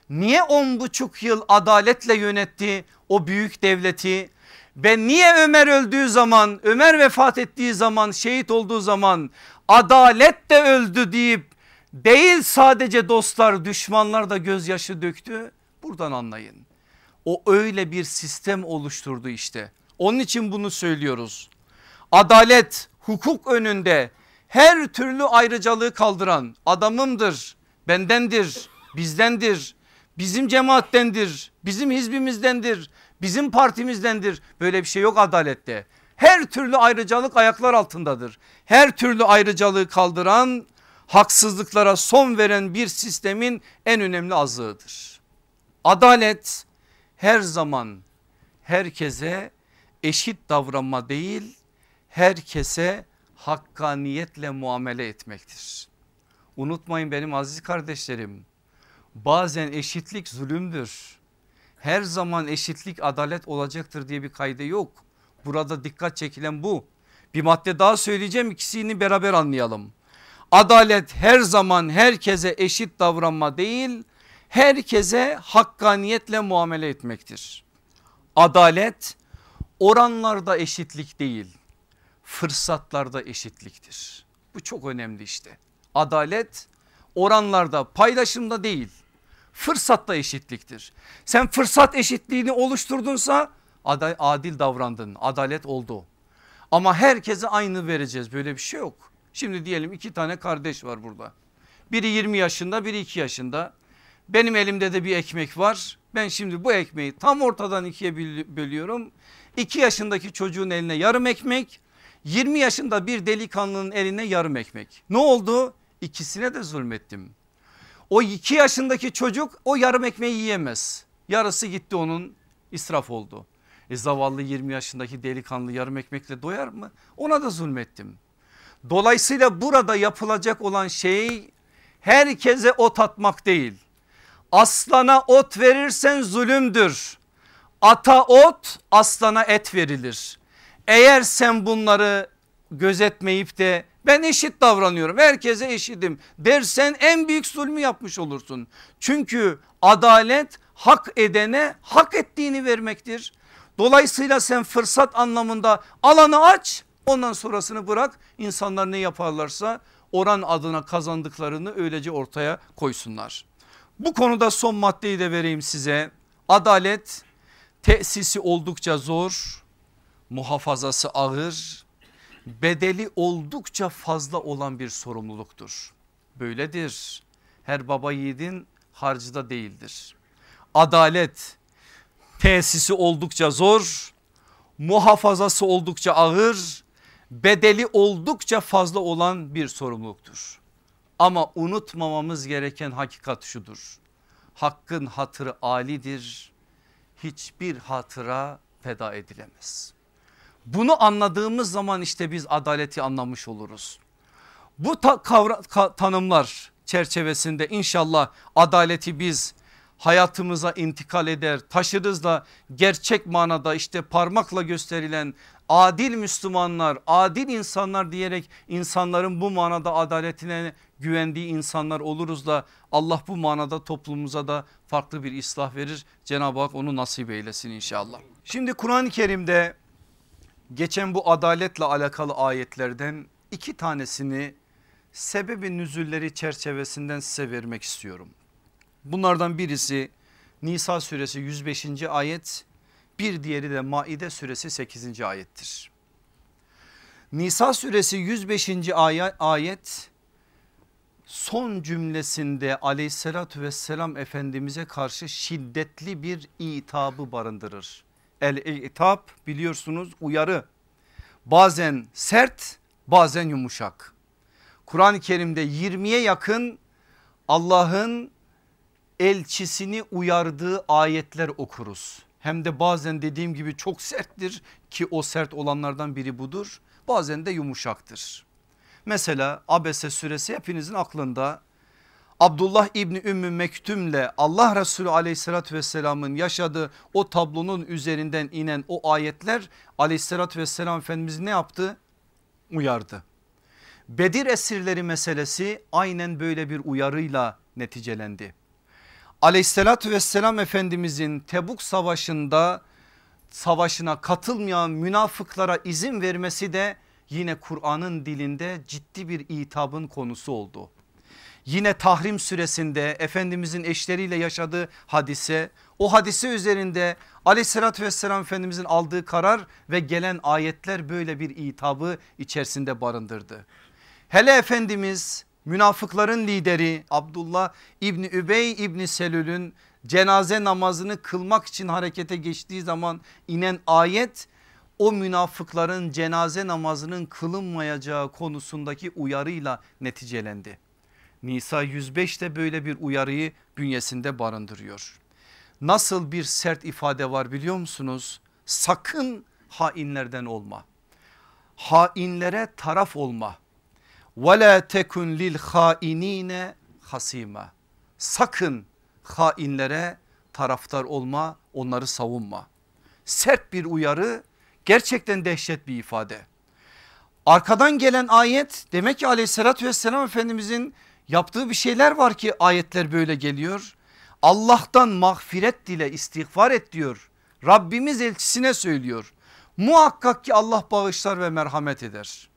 niye on buçuk yıl adaletle yönetti o büyük devleti ve niye Ömer öldüğü zaman Ömer vefat ettiği zaman şehit olduğu zaman adalet de öldü deyip değil sadece dostlar düşmanlar da gözyaşı döktü buradan anlayın. O öyle bir sistem oluşturdu işte onun için bunu söylüyoruz. Adalet hukuk önünde her türlü ayrıcalığı kaldıran adamımdır, bendendir, bizdendir, bizim cemaattendir, bizim hizbimizdendir, bizim partimizdendir. Böyle bir şey yok adalette. Her türlü ayrıcalık ayaklar altındadır. Her türlü ayrıcalığı kaldıran haksızlıklara son veren bir sistemin en önemli azığıdır. Adalet her zaman herkese eşit davranma değil herkese hakkaniyetle muamele etmektir. Unutmayın benim aziz kardeşlerim bazen eşitlik zulümdür. Her zaman eşitlik adalet olacaktır diye bir kaydı yok. Burada dikkat çekilen bu. Bir madde daha söyleyeceğim ikisini beraber anlayalım. Adalet her zaman herkese eşit davranma değil herkese hakkaniyetle muamele etmektir. Adalet oranlarda eşitlik değil fırsatlarda eşitliktir. Bu çok önemli işte. Adalet oranlarda paylaşımda değil fırsatta eşitliktir. Sen fırsat eşitliğini oluşturdunsa adil davrandın adalet oldu. Ama herkese aynı vereceğiz böyle bir şey yok. Şimdi diyelim iki tane kardeş var burada. Biri 20 yaşında biri 2 yaşında. Benim elimde de bir ekmek var. Ben şimdi bu ekmeği tam ortadan ikiye bölüyorum. 2 yaşındaki çocuğun eline yarım ekmek 20 yaşında bir delikanlının eline yarım ekmek. Ne oldu? İkisine de zulmettim. O 2 yaşındaki çocuk o yarım ekmeği yiyemez. Yarısı gitti onun israf oldu. E zavallı 20 yaşındaki delikanlı yarım ekmekle doyar mı? Ona da zulmettim. Dolayısıyla burada yapılacak olan şey herkese ot atmak değil. Aslana ot verirsen zulümdür. Ata ot aslana et verilir. Eğer sen bunları gözetmeyip de ben eşit davranıyorum herkese eşitim dersen en büyük zulmü yapmış olursun. Çünkü adalet hak edene hak ettiğini vermektir. Dolayısıyla sen fırsat anlamında alanı aç ondan sonrasını bırak insanlar ne yaparlarsa oran adına kazandıklarını öylece ortaya koysunlar. Bu konuda son maddeyi de vereyim size. Adalet tesisi oldukça zor, muhafazası ağır, bedeli oldukça fazla olan bir sorumluluktur. Böyledir. Her baba yiğidin harcı da değildir. Adalet tesisi oldukça zor, muhafazası oldukça ağır, bedeli oldukça fazla olan bir sorumluluktur. Ama unutmamamız gereken hakikat şudur. Hakkın hatırı alidir. Hiçbir hatıra feda edilemez. Bunu anladığımız zaman işte biz adaleti anlamış oluruz. Bu ta kavra, ka, tanımlar çerçevesinde inşallah adaleti biz hayatımıza intikal eder taşırız da gerçek manada işte parmakla gösterilen adil Müslümanlar adil insanlar diyerek insanların bu manada adaletine güvendiği insanlar oluruz da Allah bu manada toplumumuza da farklı bir ıslah verir. Cenab-ı Hak onu nasip eylesin inşallah. Şimdi Kur'an-ı Kerim'de geçen bu adaletle alakalı ayetlerden iki tanesini sebebi nüzulleri çerçevesinden size vermek istiyorum. Bunlardan birisi Nisa suresi 105. ayet bir diğeri de Maide suresi 8. ayettir. Nisa suresi 105. ayet son cümlesinde aleyhissalatü vesselam efendimize karşı şiddetli bir itabı barındırır. El-itap biliyorsunuz uyarı bazen sert bazen yumuşak. Kur'an-ı Kerim'de 20'ye yakın Allah'ın elçisini uyardığı ayetler okuruz. Hem de bazen dediğim gibi çok serttir ki o sert olanlardan biri budur. Bazen de yumuşaktır. Mesela Abese suresi hepinizin aklında Abdullah İbni Ümmü Mektüm'le Allah Resulü aleyhissalatü vesselamın yaşadığı o tablonun üzerinden inen o ayetler aleyhissalatü vesselam Efendimiz ne yaptı? Uyardı. Bedir esirleri meselesi aynen böyle bir uyarıyla neticelendi. Aleyhissalatü vesselam Efendimizin Tebuk savaşında savaşına katılmayan münafıklara izin vermesi de yine Kur'an'ın dilinde ciddi bir itabın konusu oldu. Yine tahrim süresinde Efendimizin eşleriyle yaşadığı hadise o hadise üzerinde aleyhissalatü vesselam Efendimizin aldığı karar ve gelen ayetler böyle bir itabı içerisinde barındırdı. Hele Efendimiz münafıkların lideri Abdullah İbni Übey İbni Selül'ün cenaze namazını kılmak için harekete geçtiği zaman inen ayet o münafıkların cenaze namazının kılınmayacağı konusundaki uyarıyla neticelendi. Nisa 105 de böyle bir uyarıyı bünyesinde barındırıyor. Nasıl bir sert ifade var biliyor musunuz? Sakın hainlerden olma. Hainlere taraf olma. Ve la tekun lil hainine hasima. Sakın hainlere taraftar olma, onları savunma. Sert bir uyarı, gerçekten dehşet bir ifade. Arkadan gelen ayet demek ki aleyhissalatü vesselam Efendimizin yaptığı bir şeyler var ki ayetler böyle geliyor. Allah'tan mağfiret dile istiğfar et diyor. Rabbimiz elçisine söylüyor. Muhakkak ki Allah bağışlar ve merhamet eder.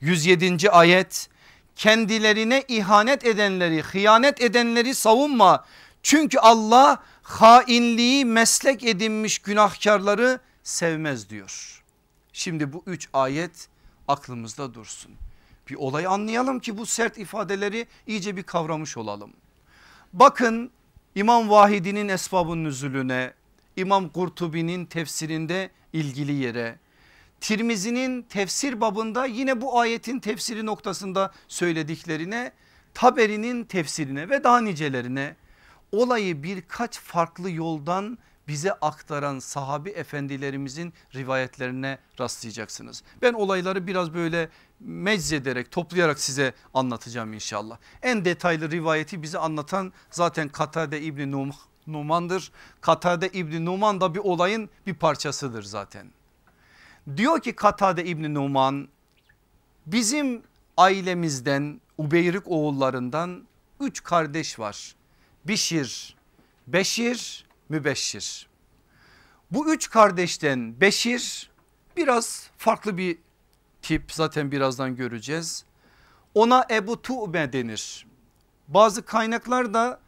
107. ayet kendilerine ihanet edenleri hıyanet edenleri savunma. Çünkü Allah hainliği meslek edinmiş günahkarları sevmez diyor. Şimdi bu üç ayet aklımızda dursun. Bir olayı anlayalım ki bu sert ifadeleri iyice bir kavramış olalım. Bakın İmam Vahidi'nin esbabın nüzulüne, İmam Kurtubi'nin tefsirinde ilgili yere, Tirmizi'nin tefsir babında yine bu ayetin tefsiri noktasında söylediklerine, Taberi'nin tefsirine ve daha nicelerine olayı birkaç farklı yoldan bize aktaran sahabi efendilerimizin rivayetlerine rastlayacaksınız. Ben olayları biraz böyle meczederek toplayarak size anlatacağım inşallah. En detaylı rivayeti bize anlatan zaten Katade İbni Num Numan'dır. Katade İbni Numan da bir olayın bir parçasıdır zaten. Diyor ki Katade İbni Numan bizim ailemizden Ubeyrik oğullarından üç kardeş var. Bişir, Beşir, Mübeşşir. Bu üç kardeşten Beşir biraz farklı bir tip zaten birazdan göreceğiz. Ona Ebu Tu'be denir. Bazı kaynaklarda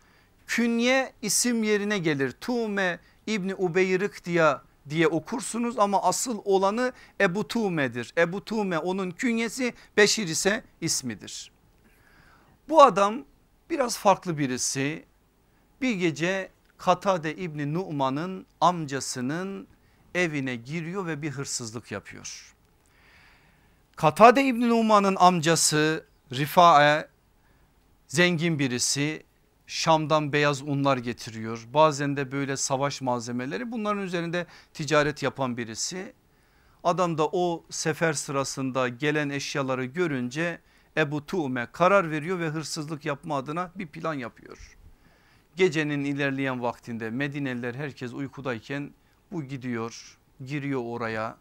künye isim yerine gelir. Tu'me İbni Ubeyrik diye diye okursunuz ama asıl olanı Ebu Tume'dir. Ebu Tume onun künyesi Beşir ise ismidir. Bu adam biraz farklı birisi. Bir gece Katade İbni Nu'man'ın amcasının evine giriyor ve bir hırsızlık yapıyor. Katade İbni Nu'man'ın amcası Rifae zengin birisi Şam'dan beyaz unlar getiriyor. Bazen de böyle savaş malzemeleri bunların üzerinde ticaret yapan birisi. Adam da o sefer sırasında gelen eşyaları görünce Ebu Tuğme karar veriyor ve hırsızlık yapma adına bir plan yapıyor. Gecenin ilerleyen vaktinde Medineliler herkes uykudayken bu gidiyor giriyor oraya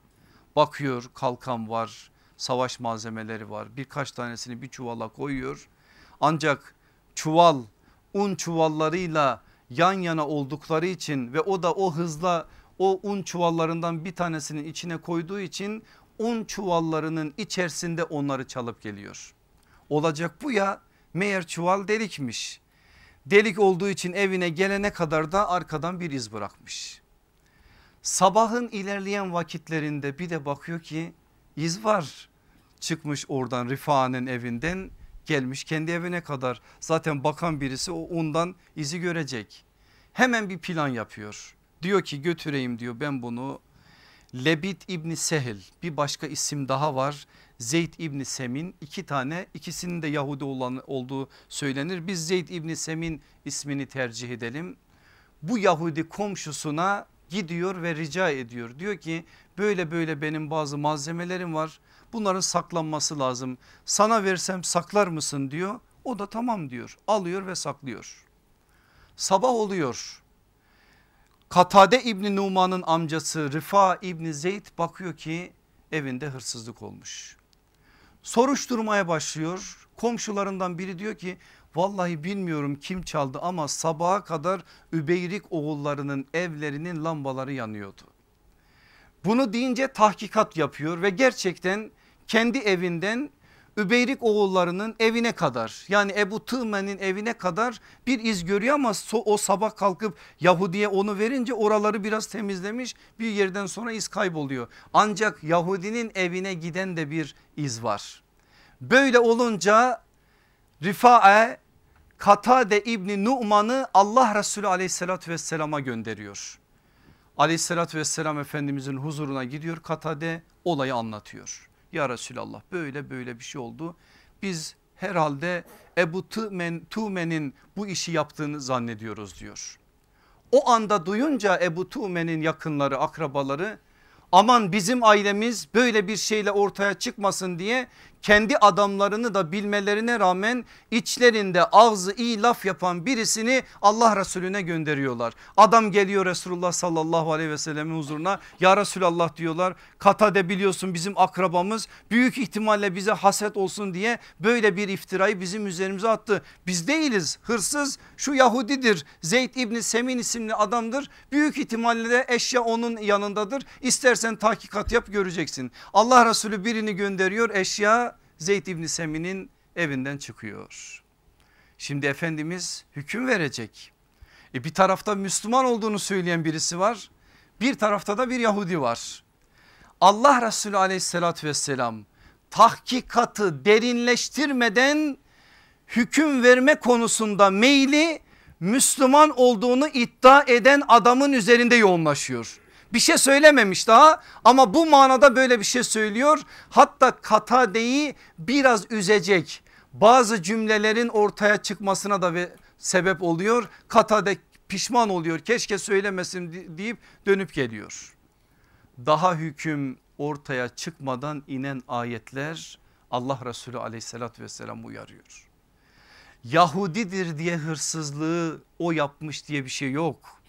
bakıyor kalkan var savaş malzemeleri var birkaç tanesini bir çuvala koyuyor. Ancak çuval un çuvallarıyla yan yana oldukları için ve o da o hızla o un çuvallarından bir tanesinin içine koyduğu için un çuvallarının içerisinde onları çalıp geliyor. Olacak bu ya meğer çuval delikmiş. Delik olduğu için evine gelene kadar da arkadan bir iz bırakmış. Sabahın ilerleyen vakitlerinde bir de bakıyor ki iz var. Çıkmış oradan Rifa'nın evinden gelmiş kendi evine kadar zaten bakan birisi o undan izi görecek. Hemen bir plan yapıyor. Diyor ki götüreyim diyor ben bunu Lebit İbni Sehel bir başka isim daha var. Zeyd İbni Semin iki tane ikisinin de Yahudi olan, olduğu söylenir. Biz Zeyd İbni Semin ismini tercih edelim. Bu Yahudi komşusuna gidiyor ve rica ediyor. Diyor ki böyle böyle benim bazı malzemelerim var bunların saklanması lazım. Sana versem saklar mısın diyor. O da tamam diyor alıyor ve saklıyor. Sabah oluyor. Katade İbni Numan'ın amcası Rifa İbni Zeyd bakıyor ki evinde hırsızlık olmuş. Soruşturmaya başlıyor. Komşularından biri diyor ki vallahi bilmiyorum kim çaldı ama sabaha kadar Übeyrik oğullarının evlerinin lambaları yanıyordu. Bunu deyince tahkikat yapıyor ve gerçekten kendi evinden Übeyrik oğullarının evine kadar yani Ebu Tığmen'in evine kadar bir iz görüyor ama o sabah kalkıp Yahudi'ye onu verince oraları biraz temizlemiş bir yerden sonra iz kayboluyor. Ancak Yahudinin evine giden de bir iz var. Böyle olunca Rifae Katade İbni Nu'man'ı Allah Resulü aleyhissalatü vesselama gönderiyor. Aleyhissalatü vesselam Efendimizin huzuruna gidiyor Katade olayı anlatıyor. Ya Resulallah böyle böyle bir şey oldu. Biz herhalde Ebu Tumen'in bu işi yaptığını zannediyoruz diyor. O anda duyunca Ebu Tumen'in yakınları akrabaları aman bizim ailemiz böyle bir şeyle ortaya çıkmasın diye kendi adamlarını da bilmelerine rağmen içlerinde ağzı iyi laf yapan birisini Allah Resulüne gönderiyorlar. Adam geliyor Resulullah sallallahu aleyhi ve sellemin huzuruna ya Resulallah diyorlar Katade biliyorsun bizim akrabamız büyük ihtimalle bize haset olsun diye böyle bir iftirayı bizim üzerimize attı. Biz değiliz hırsız şu Yahudidir Zeyd İbni Semin isimli adamdır büyük ihtimalle eşya onun yanındadır İstersen tahkikat yap göreceksin. Allah Resulü birini gönderiyor eşya Zeyd İbni Semin'in evinden çıkıyor. Şimdi Efendimiz hüküm verecek. E bir tarafta Müslüman olduğunu söyleyen birisi var. Bir tarafta da bir Yahudi var. Allah Resulü aleyhissalatü vesselam tahkikatı derinleştirmeden hüküm verme konusunda meyli Müslüman olduğunu iddia eden adamın üzerinde yoğunlaşıyor. Bir şey söylememiş daha ama bu manada böyle bir şey söylüyor. Hatta Katade'yi biraz üzecek bazı cümlelerin ortaya çıkmasına da sebep oluyor. Katade pişman oluyor keşke söylemesin deyip dönüp geliyor. Daha hüküm ortaya çıkmadan inen ayetler Allah Resulü aleyhissalatü vesselam uyarıyor. Yahudidir diye hırsızlığı o yapmış diye bir şey yok.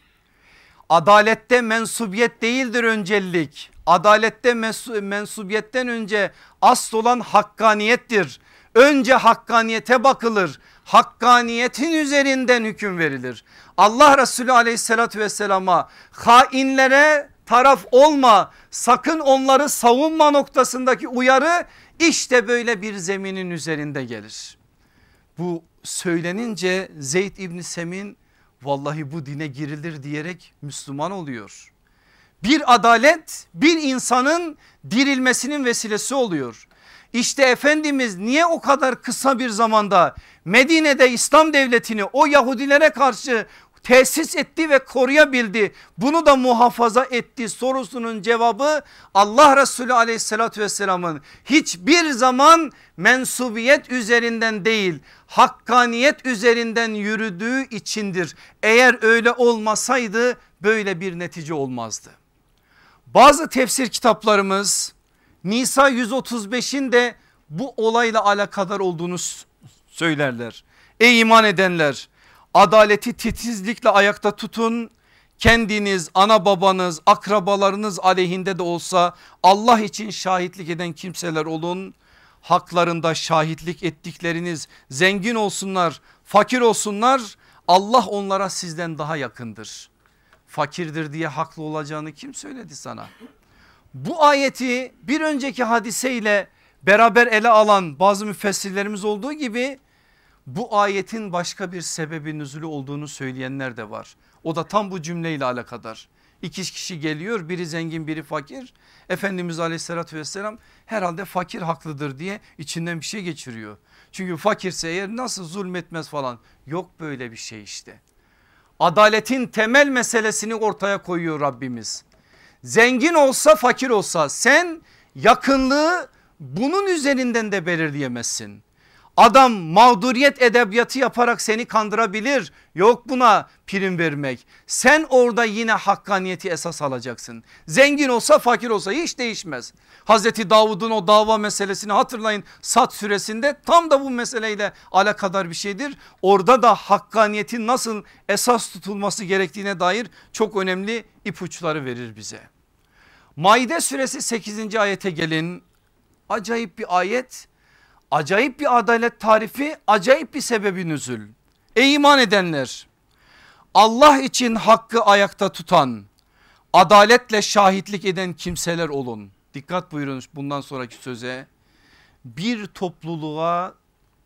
Adalette mensubiyet değildir öncelik. Adalette mensubiyetten önce asıl olan hakkaniyettir. Önce hakkaniyete bakılır. Hakkaniyetin üzerinden hüküm verilir. Allah Resulü aleyhissalatü vesselama hainlere taraf olma sakın onları savunma noktasındaki uyarı işte böyle bir zeminin üzerinde gelir. Bu söylenince Zeyd İbni Semin vallahi bu dine girilir diyerek Müslüman oluyor. Bir adalet bir insanın dirilmesinin vesilesi oluyor. İşte Efendimiz niye o kadar kısa bir zamanda Medine'de İslam devletini o Yahudilere karşı tesis etti ve koruyabildi. Bunu da muhafaza etti sorusunun cevabı Allah Resulü aleyhissalatü vesselamın hiçbir zaman mensubiyet üzerinden değil hakkaniyet üzerinden yürüdüğü içindir. Eğer öyle olmasaydı böyle bir netice olmazdı. Bazı tefsir kitaplarımız Nisa 135'in de bu olayla alakadar olduğunu söylerler. Ey iman edenler adaleti titizlikle ayakta tutun. Kendiniz, ana babanız, akrabalarınız aleyhinde de olsa Allah için şahitlik eden kimseler olun. Haklarında şahitlik ettikleriniz zengin olsunlar, fakir olsunlar. Allah onlara sizden daha yakındır. Fakirdir diye haklı olacağını kim söyledi sana? Bu ayeti bir önceki hadiseyle beraber ele alan bazı müfessirlerimiz olduğu gibi bu ayetin başka bir sebebi nüzulü olduğunu söyleyenler de var. O da tam bu cümleyle alakadar. İki kişi geliyor biri zengin biri fakir. Efendimiz aleyhissalatü vesselam herhalde fakir haklıdır diye içinden bir şey geçiriyor. Çünkü fakirse eğer nasıl zulmetmez falan yok böyle bir şey işte. Adaletin temel meselesini ortaya koyuyor Rabbimiz. Zengin olsa fakir olsa sen yakınlığı bunun üzerinden de belirleyemezsin. Adam mağduriyet edebiyatı yaparak seni kandırabilir. Yok buna prim vermek. Sen orada yine hakkaniyeti esas alacaksın. Zengin olsa fakir olsa hiç değişmez. Hazreti Davud'un o dava meselesini hatırlayın. Sat süresinde tam da bu meseleyle alakadar bir şeydir. Orada da hakkaniyetin nasıl esas tutulması gerektiğine dair çok önemli ipuçları verir bize. Maide suresi 8. ayete gelin. Acayip bir ayet acayip bir adalet tarifi acayip bir sebebi nüzül. Ey iman edenler Allah için hakkı ayakta tutan adaletle şahitlik eden kimseler olun. Dikkat buyurun bundan sonraki söze. Bir topluluğa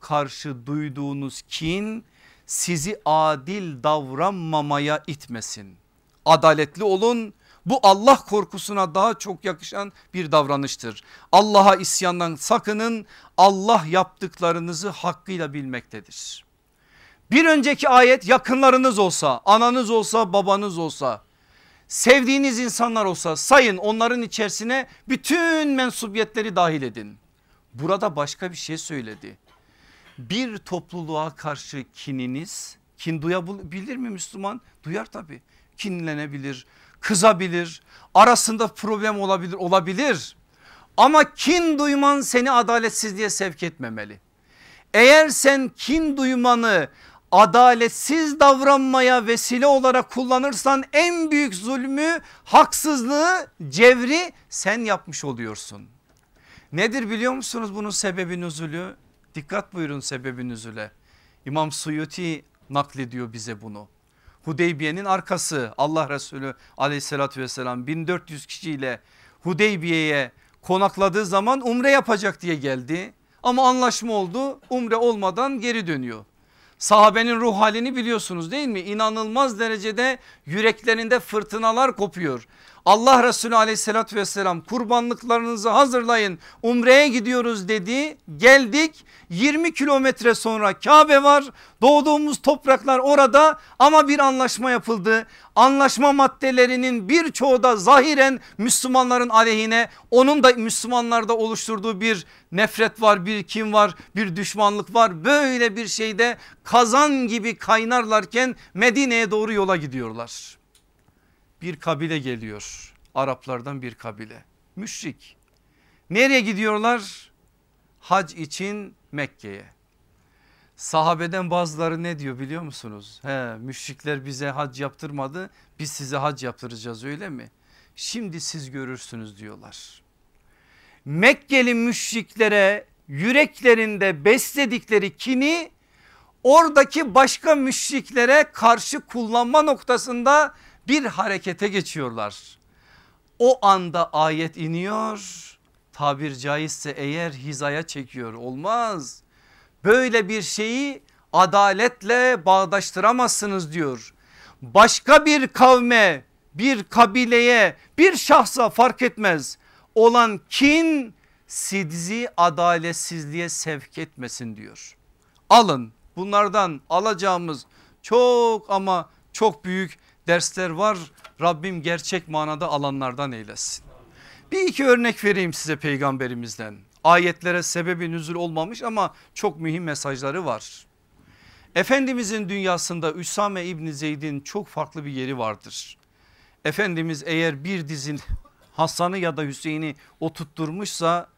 karşı duyduğunuz kin sizi adil davranmamaya itmesin. Adaletli olun bu Allah korkusuna daha çok yakışan bir davranıştır. Allah'a isyandan sakının Allah yaptıklarınızı hakkıyla bilmektedir. Bir önceki ayet yakınlarınız olsa ananız olsa babanız olsa sevdiğiniz insanlar olsa sayın onların içerisine bütün mensubiyetleri dahil edin. Burada başka bir şey söyledi. Bir topluluğa karşı kininiz kin duyabilir mi Müslüman? Duyar tabii kinlenebilir kızabilir arasında problem olabilir olabilir Ama kin duyman seni adaletsizliğe sevk etmemeli. Eğer sen kin duymanı adaletsiz davranmaya vesile olarak kullanırsan en büyük zulmü, haksızlığı, cevri sen yapmış oluyorsun. Nedir biliyor musunuz bunun sebebi nüzulü? Dikkat buyurun sebebi nüzüle. İmam Suyuti naklediyor bize bunu. Hudeybiye'nin arkası Allah Resulü aleyhissalatü vesselam 1400 kişiyle Hudeybiye'ye konakladığı zaman umre yapacak diye geldi. Ama anlaşma oldu umre olmadan geri dönüyor. Sahabenin ruh halini biliyorsunuz değil mi? İnanılmaz derecede yüreklerinde fırtınalar kopuyor. Allah Resulü aleyhissalatü vesselam kurbanlıklarınızı hazırlayın umreye gidiyoruz dedi. Geldik 20 kilometre sonra Kabe var. Doğduğumuz topraklar orada ama bir anlaşma yapıldı. Anlaşma maddelerinin birçoğu da zahiren Müslümanların aleyhine. Onun da Müslümanlarda oluşturduğu bir nefret var bir kim var bir düşmanlık var. Böyle bir şeyde kazan gibi kaynarlarken Medine'ye doğru yola gidiyorlar bir kabile geliyor. Araplardan bir kabile. Müşrik. Nereye gidiyorlar? Hac için Mekke'ye. Sahabeden bazıları ne diyor biliyor musunuz? He, müşrikler bize hac yaptırmadı biz size hac yaptıracağız öyle mi? Şimdi siz görürsünüz diyorlar. Mekkeli müşriklere yüreklerinde besledikleri kini oradaki başka müşriklere karşı kullanma noktasında bir harekete geçiyorlar. O anda ayet iniyor tabir caizse eğer hizaya çekiyor olmaz. Böyle bir şeyi adaletle bağdaştıramazsınız diyor. Başka bir kavme bir kabileye bir şahsa fark etmez olan kin sizi adaletsizliğe sevk etmesin diyor. Alın bunlardan alacağımız çok ama çok büyük dersler var. Rabbim gerçek manada alanlardan eylesin. Bir iki örnek vereyim size peygamberimizden. Ayetlere sebebi nüzul olmamış ama çok mühim mesajları var. Efendimizin dünyasında Üsame İbni Zeyd'in çok farklı bir yeri vardır. Efendimiz eğer bir dizin Hasan'ı ya da Hüseyin'i oturtturmuşsa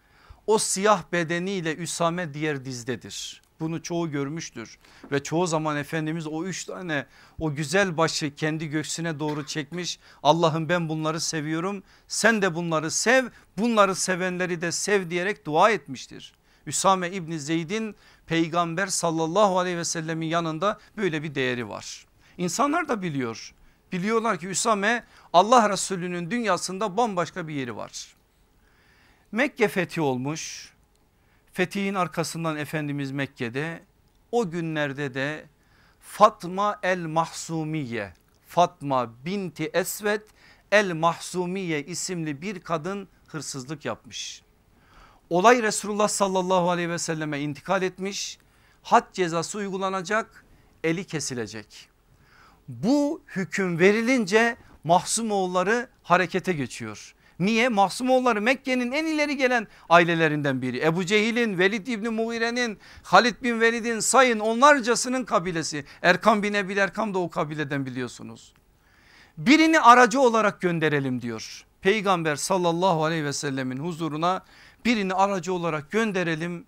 o siyah bedeniyle Üsame diğer dizdedir. Bunu çoğu görmüştür ve çoğu zaman Efendimiz o üç tane o güzel başı kendi göğsüne doğru çekmiş. Allah'ım ben bunları seviyorum sen de bunları sev bunları sevenleri de sev diyerek dua etmiştir. Üsame İbni Zeyd'in peygamber sallallahu aleyhi ve sellemin yanında böyle bir değeri var. İnsanlar da biliyor biliyorlar ki Üsame Allah Resulü'nün dünyasında bambaşka bir yeri var. Mekke fethi olmuş Fetihin arkasından Efendimiz Mekke'de o günlerde de Fatma el Mahsumiye Fatma binti Esvet el Mahsumiye isimli bir kadın hırsızlık yapmış. Olay Resulullah sallallahu aleyhi ve selleme intikal etmiş. Had cezası uygulanacak eli kesilecek. Bu hüküm verilince Mahsumoğulları harekete geçiyor. Niye? Mahsumoğulları Mekke'nin en ileri gelen ailelerinden biri. Ebu Cehil'in, Velid İbni Muğire'nin, Halid bin Velid'in sayın onlarcasının kabilesi. Erkam bin Ebil Erkam da o kabileden biliyorsunuz. Birini aracı olarak gönderelim diyor. Peygamber sallallahu aleyhi ve sellemin huzuruna birini aracı olarak gönderelim.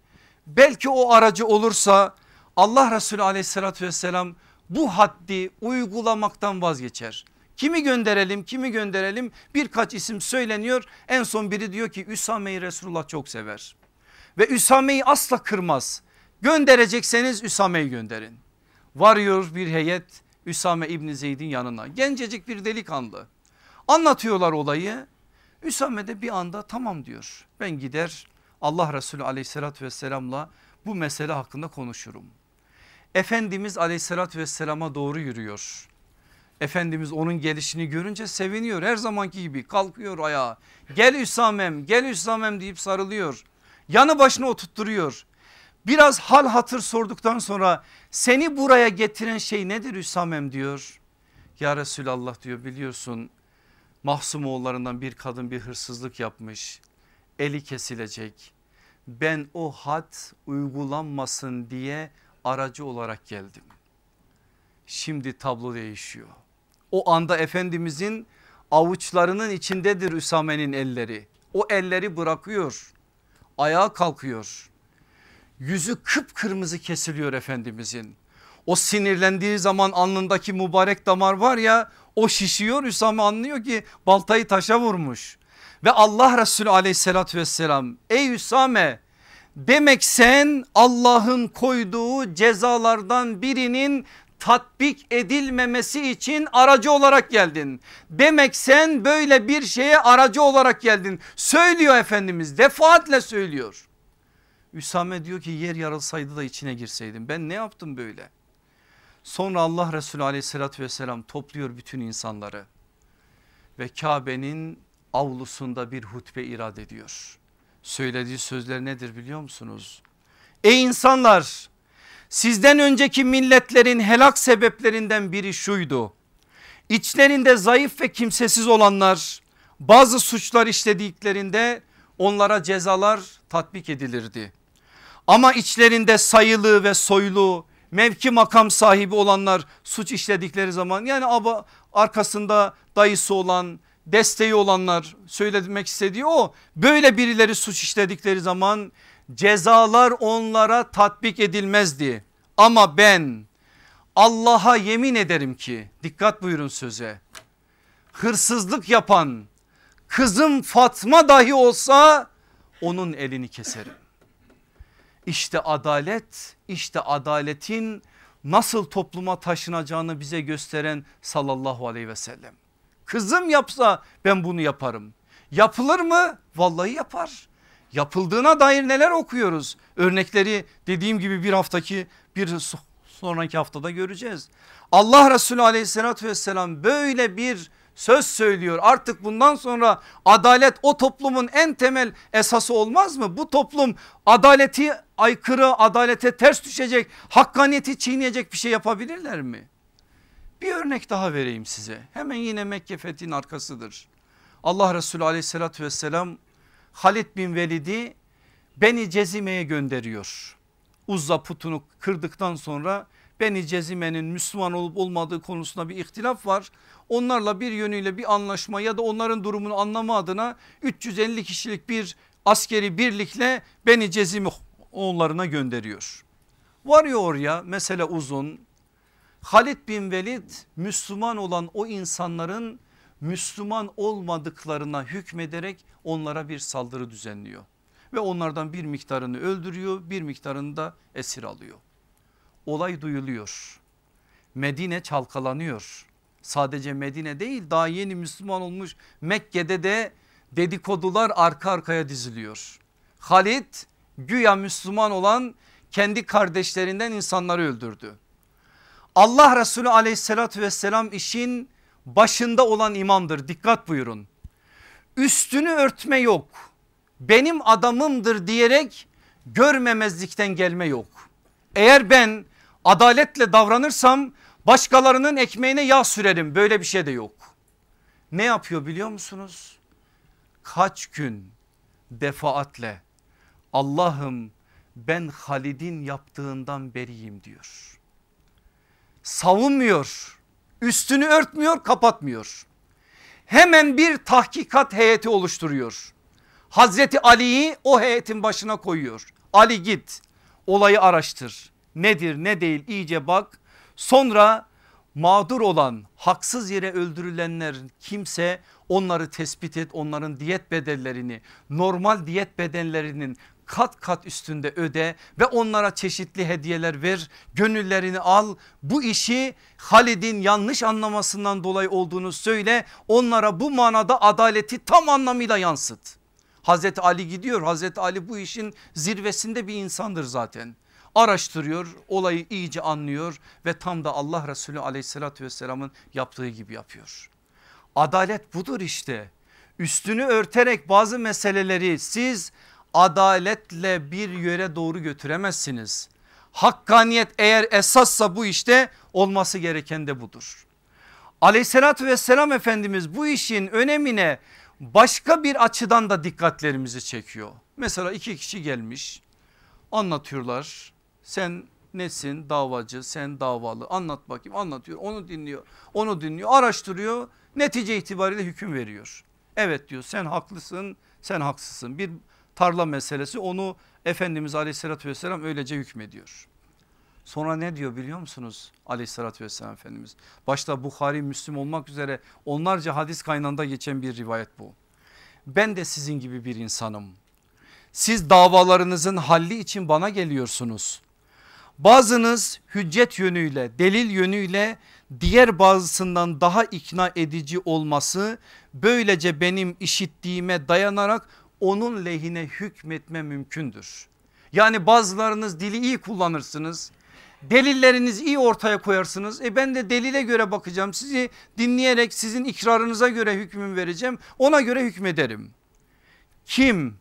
Belki o aracı olursa Allah Resulü aleyhissalatü vesselam bu haddi uygulamaktan vazgeçer. Kimi gönderelim kimi gönderelim birkaç isim söyleniyor. En son biri diyor ki Üsame'yi Resulullah çok sever. Ve Üsame'yi asla kırmaz. Gönderecekseniz Üsame'yi gönderin. Varıyor bir heyet Üsame İbni Zeyd'in yanına. Gencecik bir delikanlı. Anlatıyorlar olayı. Üsame de bir anda tamam diyor. Ben gider Allah Resulü aleyhissalatü vesselamla bu mesele hakkında konuşurum. Efendimiz aleyhissalatü vesselama doğru yürüyor. Efendimiz onun gelişini görünce seviniyor her zamanki gibi kalkıyor ayağa. Gel Üsamem gel Üsamem deyip sarılıyor. Yanı başına oturtturuyor. Biraz hal hatır sorduktan sonra seni buraya getiren şey nedir Üsamem diyor. Ya Resulallah diyor biliyorsun Mahsumoğullarından bir kadın bir hırsızlık yapmış. Eli kesilecek. Ben o had uygulanmasın diye aracı olarak geldim. Şimdi tablo değişiyor. O anda Efendimizin avuçlarının içindedir Üsame'nin elleri. O elleri bırakıyor. Ayağa kalkıyor. Yüzü kıpkırmızı kesiliyor Efendimizin. O sinirlendiği zaman alnındaki mübarek damar var ya o şişiyor Üsame anlıyor ki baltayı taşa vurmuş. Ve Allah Resulü aleyhissalatü vesselam ey Üsame demek sen Allah'ın koyduğu cezalardan birinin tatbik edilmemesi için aracı olarak geldin. Demek sen böyle bir şeye aracı olarak geldin. Söylüyor Efendimiz defaatle söylüyor. Üsame diyor ki yer yarılsaydı da içine girseydim ben ne yaptım böyle? Sonra Allah Resulü aleyhissalatü vesselam topluyor bütün insanları ve Kabe'nin avlusunda bir hutbe irad ediyor. Söylediği sözler nedir biliyor musunuz? Ey insanlar sizden önceki milletlerin helak sebeplerinden biri şuydu. İçlerinde zayıf ve kimsesiz olanlar bazı suçlar işlediklerinde onlara cezalar tatbik edilirdi. Ama içlerinde sayılı ve soylu mevki makam sahibi olanlar suç işledikleri zaman yani aba arkasında dayısı olan desteği olanlar söylemek istediği o böyle birileri suç işledikleri zaman cezalar onlara tatbik edilmezdi. Ama ben Allah'a yemin ederim ki dikkat buyurun söze hırsızlık yapan kızım Fatma dahi olsa onun elini keserim. İşte adalet işte adaletin nasıl topluma taşınacağını bize gösteren sallallahu aleyhi ve sellem. Kızım yapsa ben bunu yaparım. Yapılır mı? Vallahi yapar. Yapıldığına dair neler okuyoruz? Örnekleri dediğim gibi bir haftaki bir sonraki haftada göreceğiz. Allah Resulü aleyhissalatü vesselam böyle bir söz söylüyor. Artık bundan sonra adalet o toplumun en temel esası olmaz mı? Bu toplum adaleti aykırı, adalete ters düşecek, hakkaniyeti çiğneyecek bir şey yapabilirler mi? Bir örnek daha vereyim size. Hemen yine Mekke fethinin arkasıdır. Allah Resulü aleyhissalatü vesselam Halid bin Velid'i Beni Cezime'ye gönderiyor. Uzza putunu kırdıktan sonra Beni Cezime'nin Müslüman olup olmadığı konusunda bir ihtilaf var. Onlarla bir yönüyle bir anlaşma ya da onların durumunu anlama adına 350 kişilik bir askeri birlikle Beni Cezime oğullarına gönderiyor. Varıyor oraya mesele uzun. Halid bin Velid Müslüman olan o insanların Müslüman olmadıklarına hükmederek onlara bir saldırı düzenliyor. Ve onlardan bir miktarını öldürüyor bir miktarını da esir alıyor. Olay duyuluyor. Medine çalkalanıyor. Sadece Medine değil daha yeni Müslüman olmuş Mekke'de de dedikodular arka arkaya diziliyor. Halid güya Müslüman olan kendi kardeşlerinden insanları öldürdü. Allah Resulü aleyhissalatü vesselam işin başında olan imamdır dikkat buyurun. Üstünü örtme yok benim adamımdır diyerek görmemezlikten gelme yok. Eğer ben adaletle davranırsam başkalarının ekmeğine yağ sürerim böyle bir şey de yok. Ne yapıyor biliyor musunuz? Kaç gün defaatle Allah'ım ben Halid'in yaptığından beriyim diyor. Savunmuyor üstünü örtmüyor kapatmıyor. Hemen bir tahkikat heyeti oluşturuyor. Hazreti Ali'yi o heyetin başına koyuyor. Ali git olayı araştır nedir ne değil iyice bak sonra mağdur olan haksız yere öldürülenler kimse onları tespit et onların diyet bedellerini normal diyet bedellerinin kat kat üstünde öde ve onlara çeşitli hediyeler ver gönüllerini al bu işi Halid'in yanlış anlamasından dolayı olduğunu söyle onlara bu manada adaleti tam anlamıyla yansıt. Hazreti Ali gidiyor Hazreti Ali bu işin zirvesinde bir insandır zaten araştırıyor olayı iyice anlıyor ve tam da Allah Resulü aleyhissalatü vesselamın yaptığı gibi yapıyor. Adalet budur işte üstünü örterek bazı meseleleri siz adaletle bir yöre doğru götüremezsiniz. Hakkaniyet eğer esassa bu işte olması gereken de budur. Aleyhissalatü vesselam Efendimiz bu işin önemine başka bir açıdan da dikkatlerimizi çekiyor. Mesela iki kişi gelmiş anlatıyorlar sen nesin davacı sen davalı anlat bakayım anlatıyor onu dinliyor onu dinliyor araştırıyor netice itibariyle hüküm veriyor. Evet diyor sen haklısın sen haksızsın. Bir tarla meselesi onu Efendimiz aleyhissalatü vesselam öylece hükmediyor. Sonra ne diyor biliyor musunuz aleyhissalatü vesselam Efendimiz? Başta Bukhari, Müslüm olmak üzere onlarca hadis kaynağında geçen bir rivayet bu. Ben de sizin gibi bir insanım. Siz davalarınızın halli için bana geliyorsunuz. Bazınız hüccet yönüyle delil yönüyle diğer bazısından daha ikna edici olması böylece benim işittiğime dayanarak onun lehine hükmetme mümkündür. Yani bazılarınız dili iyi kullanırsınız. Delilleriniz iyi ortaya koyarsınız. E ben de delile göre bakacağım. Sizi dinleyerek sizin ikrarınıza göre hükmüm vereceğim. Ona göre hükmederim. Kim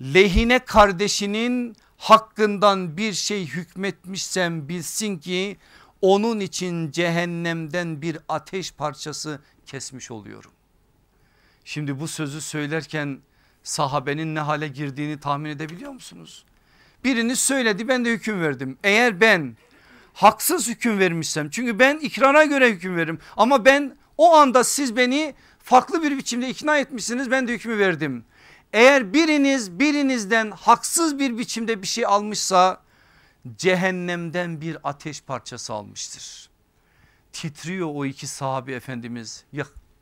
lehine kardeşinin hakkından bir şey hükmetmişsem bilsin ki onun için cehennemden bir ateş parçası kesmiş oluyorum. Şimdi bu sözü söylerken sahabenin ne hale girdiğini tahmin edebiliyor musunuz? Biriniz söyledi ben de hüküm verdim. Eğer ben haksız hüküm vermişsem çünkü ben ikrana göre hüküm veririm ama ben o anda siz beni farklı bir biçimde ikna etmişsiniz ben de hükmü verdim. Eğer biriniz birinizden haksız bir biçimde bir şey almışsa cehennemden bir ateş parçası almıştır. Titriyor o iki sahabi efendimiz.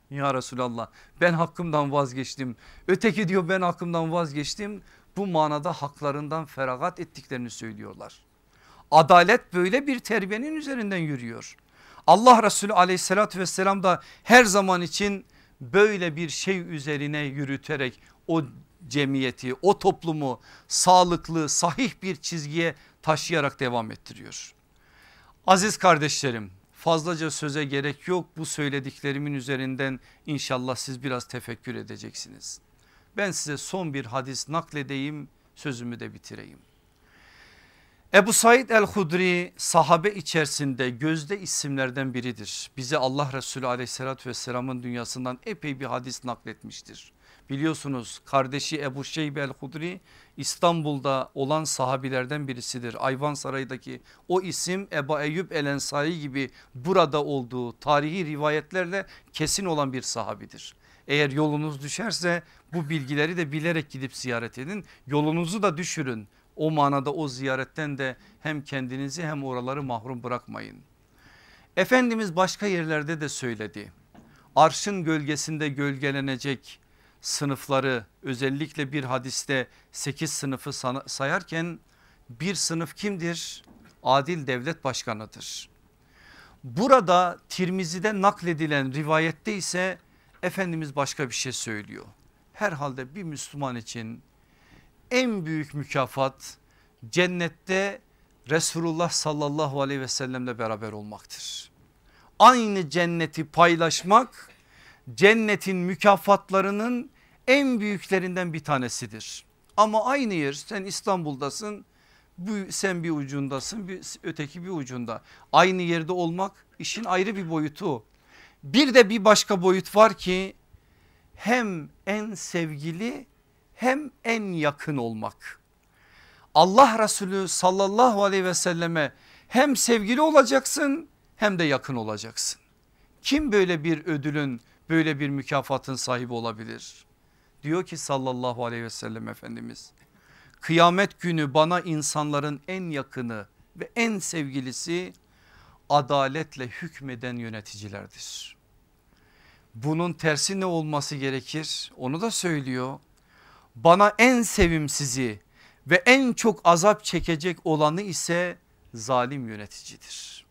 Ya, Resulallah ben hakkımdan vazgeçtim. Öteki diyor ben hakkımdan vazgeçtim. Bu manada haklarından feragat ettiklerini söylüyorlar. Adalet böyle bir terbiyenin üzerinden yürüyor. Allah Resulü aleyhissalatü vesselam da her zaman için böyle bir şey üzerine yürüterek o cemiyeti o toplumu sağlıklı sahih bir çizgiye taşıyarak devam ettiriyor. Aziz kardeşlerim fazlaca söze gerek yok bu söylediklerimin üzerinden inşallah siz biraz tefekkür edeceksiniz. Ben size son bir hadis nakledeyim sözümü de bitireyim. Ebu Said el-Hudri sahabe içerisinde gözde isimlerden biridir. Bize Allah Resulü aleyhissalatü vesselamın dünyasından epey bir hadis nakletmiştir. Biliyorsunuz kardeşi Ebu Şeybe el-Hudri İstanbul'da olan sahabilerden birisidir. Ayvan Sarayı'daki o isim Ebu Eyyub el Ensari gibi burada olduğu tarihi rivayetlerle kesin olan bir sahabidir. Eğer yolunuz düşerse bu bilgileri de bilerek gidip ziyaret edin. Yolunuzu da düşürün. O manada o ziyaretten de hem kendinizi hem oraları mahrum bırakmayın. Efendimiz başka yerlerde de söyledi. Arşın gölgesinde gölgelenecek sınıfları özellikle bir hadiste 8 sınıfı sayarken bir sınıf kimdir? Adil devlet başkanıdır. Burada Tirmizi'de nakledilen rivayette ise Efendimiz başka bir şey söylüyor. Herhalde bir Müslüman için en büyük mükafat cennette Resulullah sallallahu aleyhi ve sellemle beraber olmaktır. Aynı cenneti paylaşmak cennetin mükafatlarının en büyüklerinden bir tanesidir. Ama aynı yer sen İstanbul'dasın sen bir ucundasın bir, öteki bir ucunda. Aynı yerde olmak işin ayrı bir boyutu. Bir de bir başka boyut var ki hem en sevgili hem en yakın olmak. Allah Resulü sallallahu aleyhi ve selleme hem sevgili olacaksın hem de yakın olacaksın. Kim böyle bir ödülün böyle bir mükafatın sahibi olabilir? Diyor ki sallallahu aleyhi ve sellem Efendimiz kıyamet günü bana insanların en yakını ve en sevgilisi adaletle hükmeden yöneticilerdir. Bunun tersi ne olması gerekir onu da söylüyor. Bana en sevimsizi ve en çok azap çekecek olanı ise zalim yöneticidir.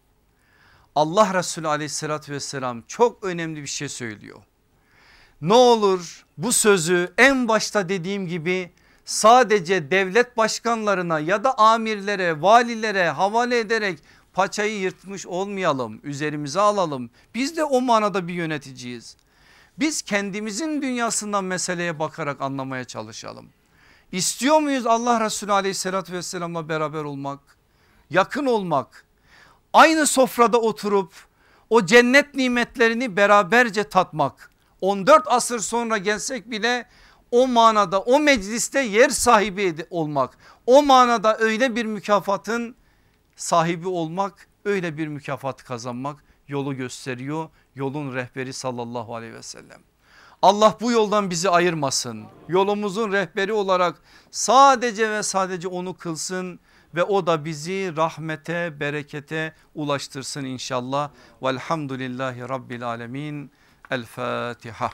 Allah Resulü aleyhissalatü vesselam çok önemli bir şey söylüyor. Ne olur bu sözü en başta dediğim gibi sadece devlet başkanlarına ya da amirlere valilere havale ederek paçayı yırtmış olmayalım üzerimize alalım. Biz de o manada bir yöneticiyiz. Biz kendimizin dünyasından meseleye bakarak anlamaya çalışalım. İstiyor muyuz Allah Resulü aleyhissalatü vesselamla beraber olmak? Yakın olmak? Aynı sofrada oturup o cennet nimetlerini beraberce tatmak? 14 asır sonra gelsek bile o manada o mecliste yer sahibi olmak o manada öyle bir mükafatın sahibi olmak öyle bir mükafat kazanmak yolu gösteriyor yolun rehberi sallallahu aleyhi ve sellem. Allah bu yoldan bizi ayırmasın. Yolumuzun rehberi olarak sadece ve sadece onu kılsın ve o da bizi rahmete berekete ulaştırsın inşallah. Velhamdülillahi Rabbil Alemin. El Fatiha.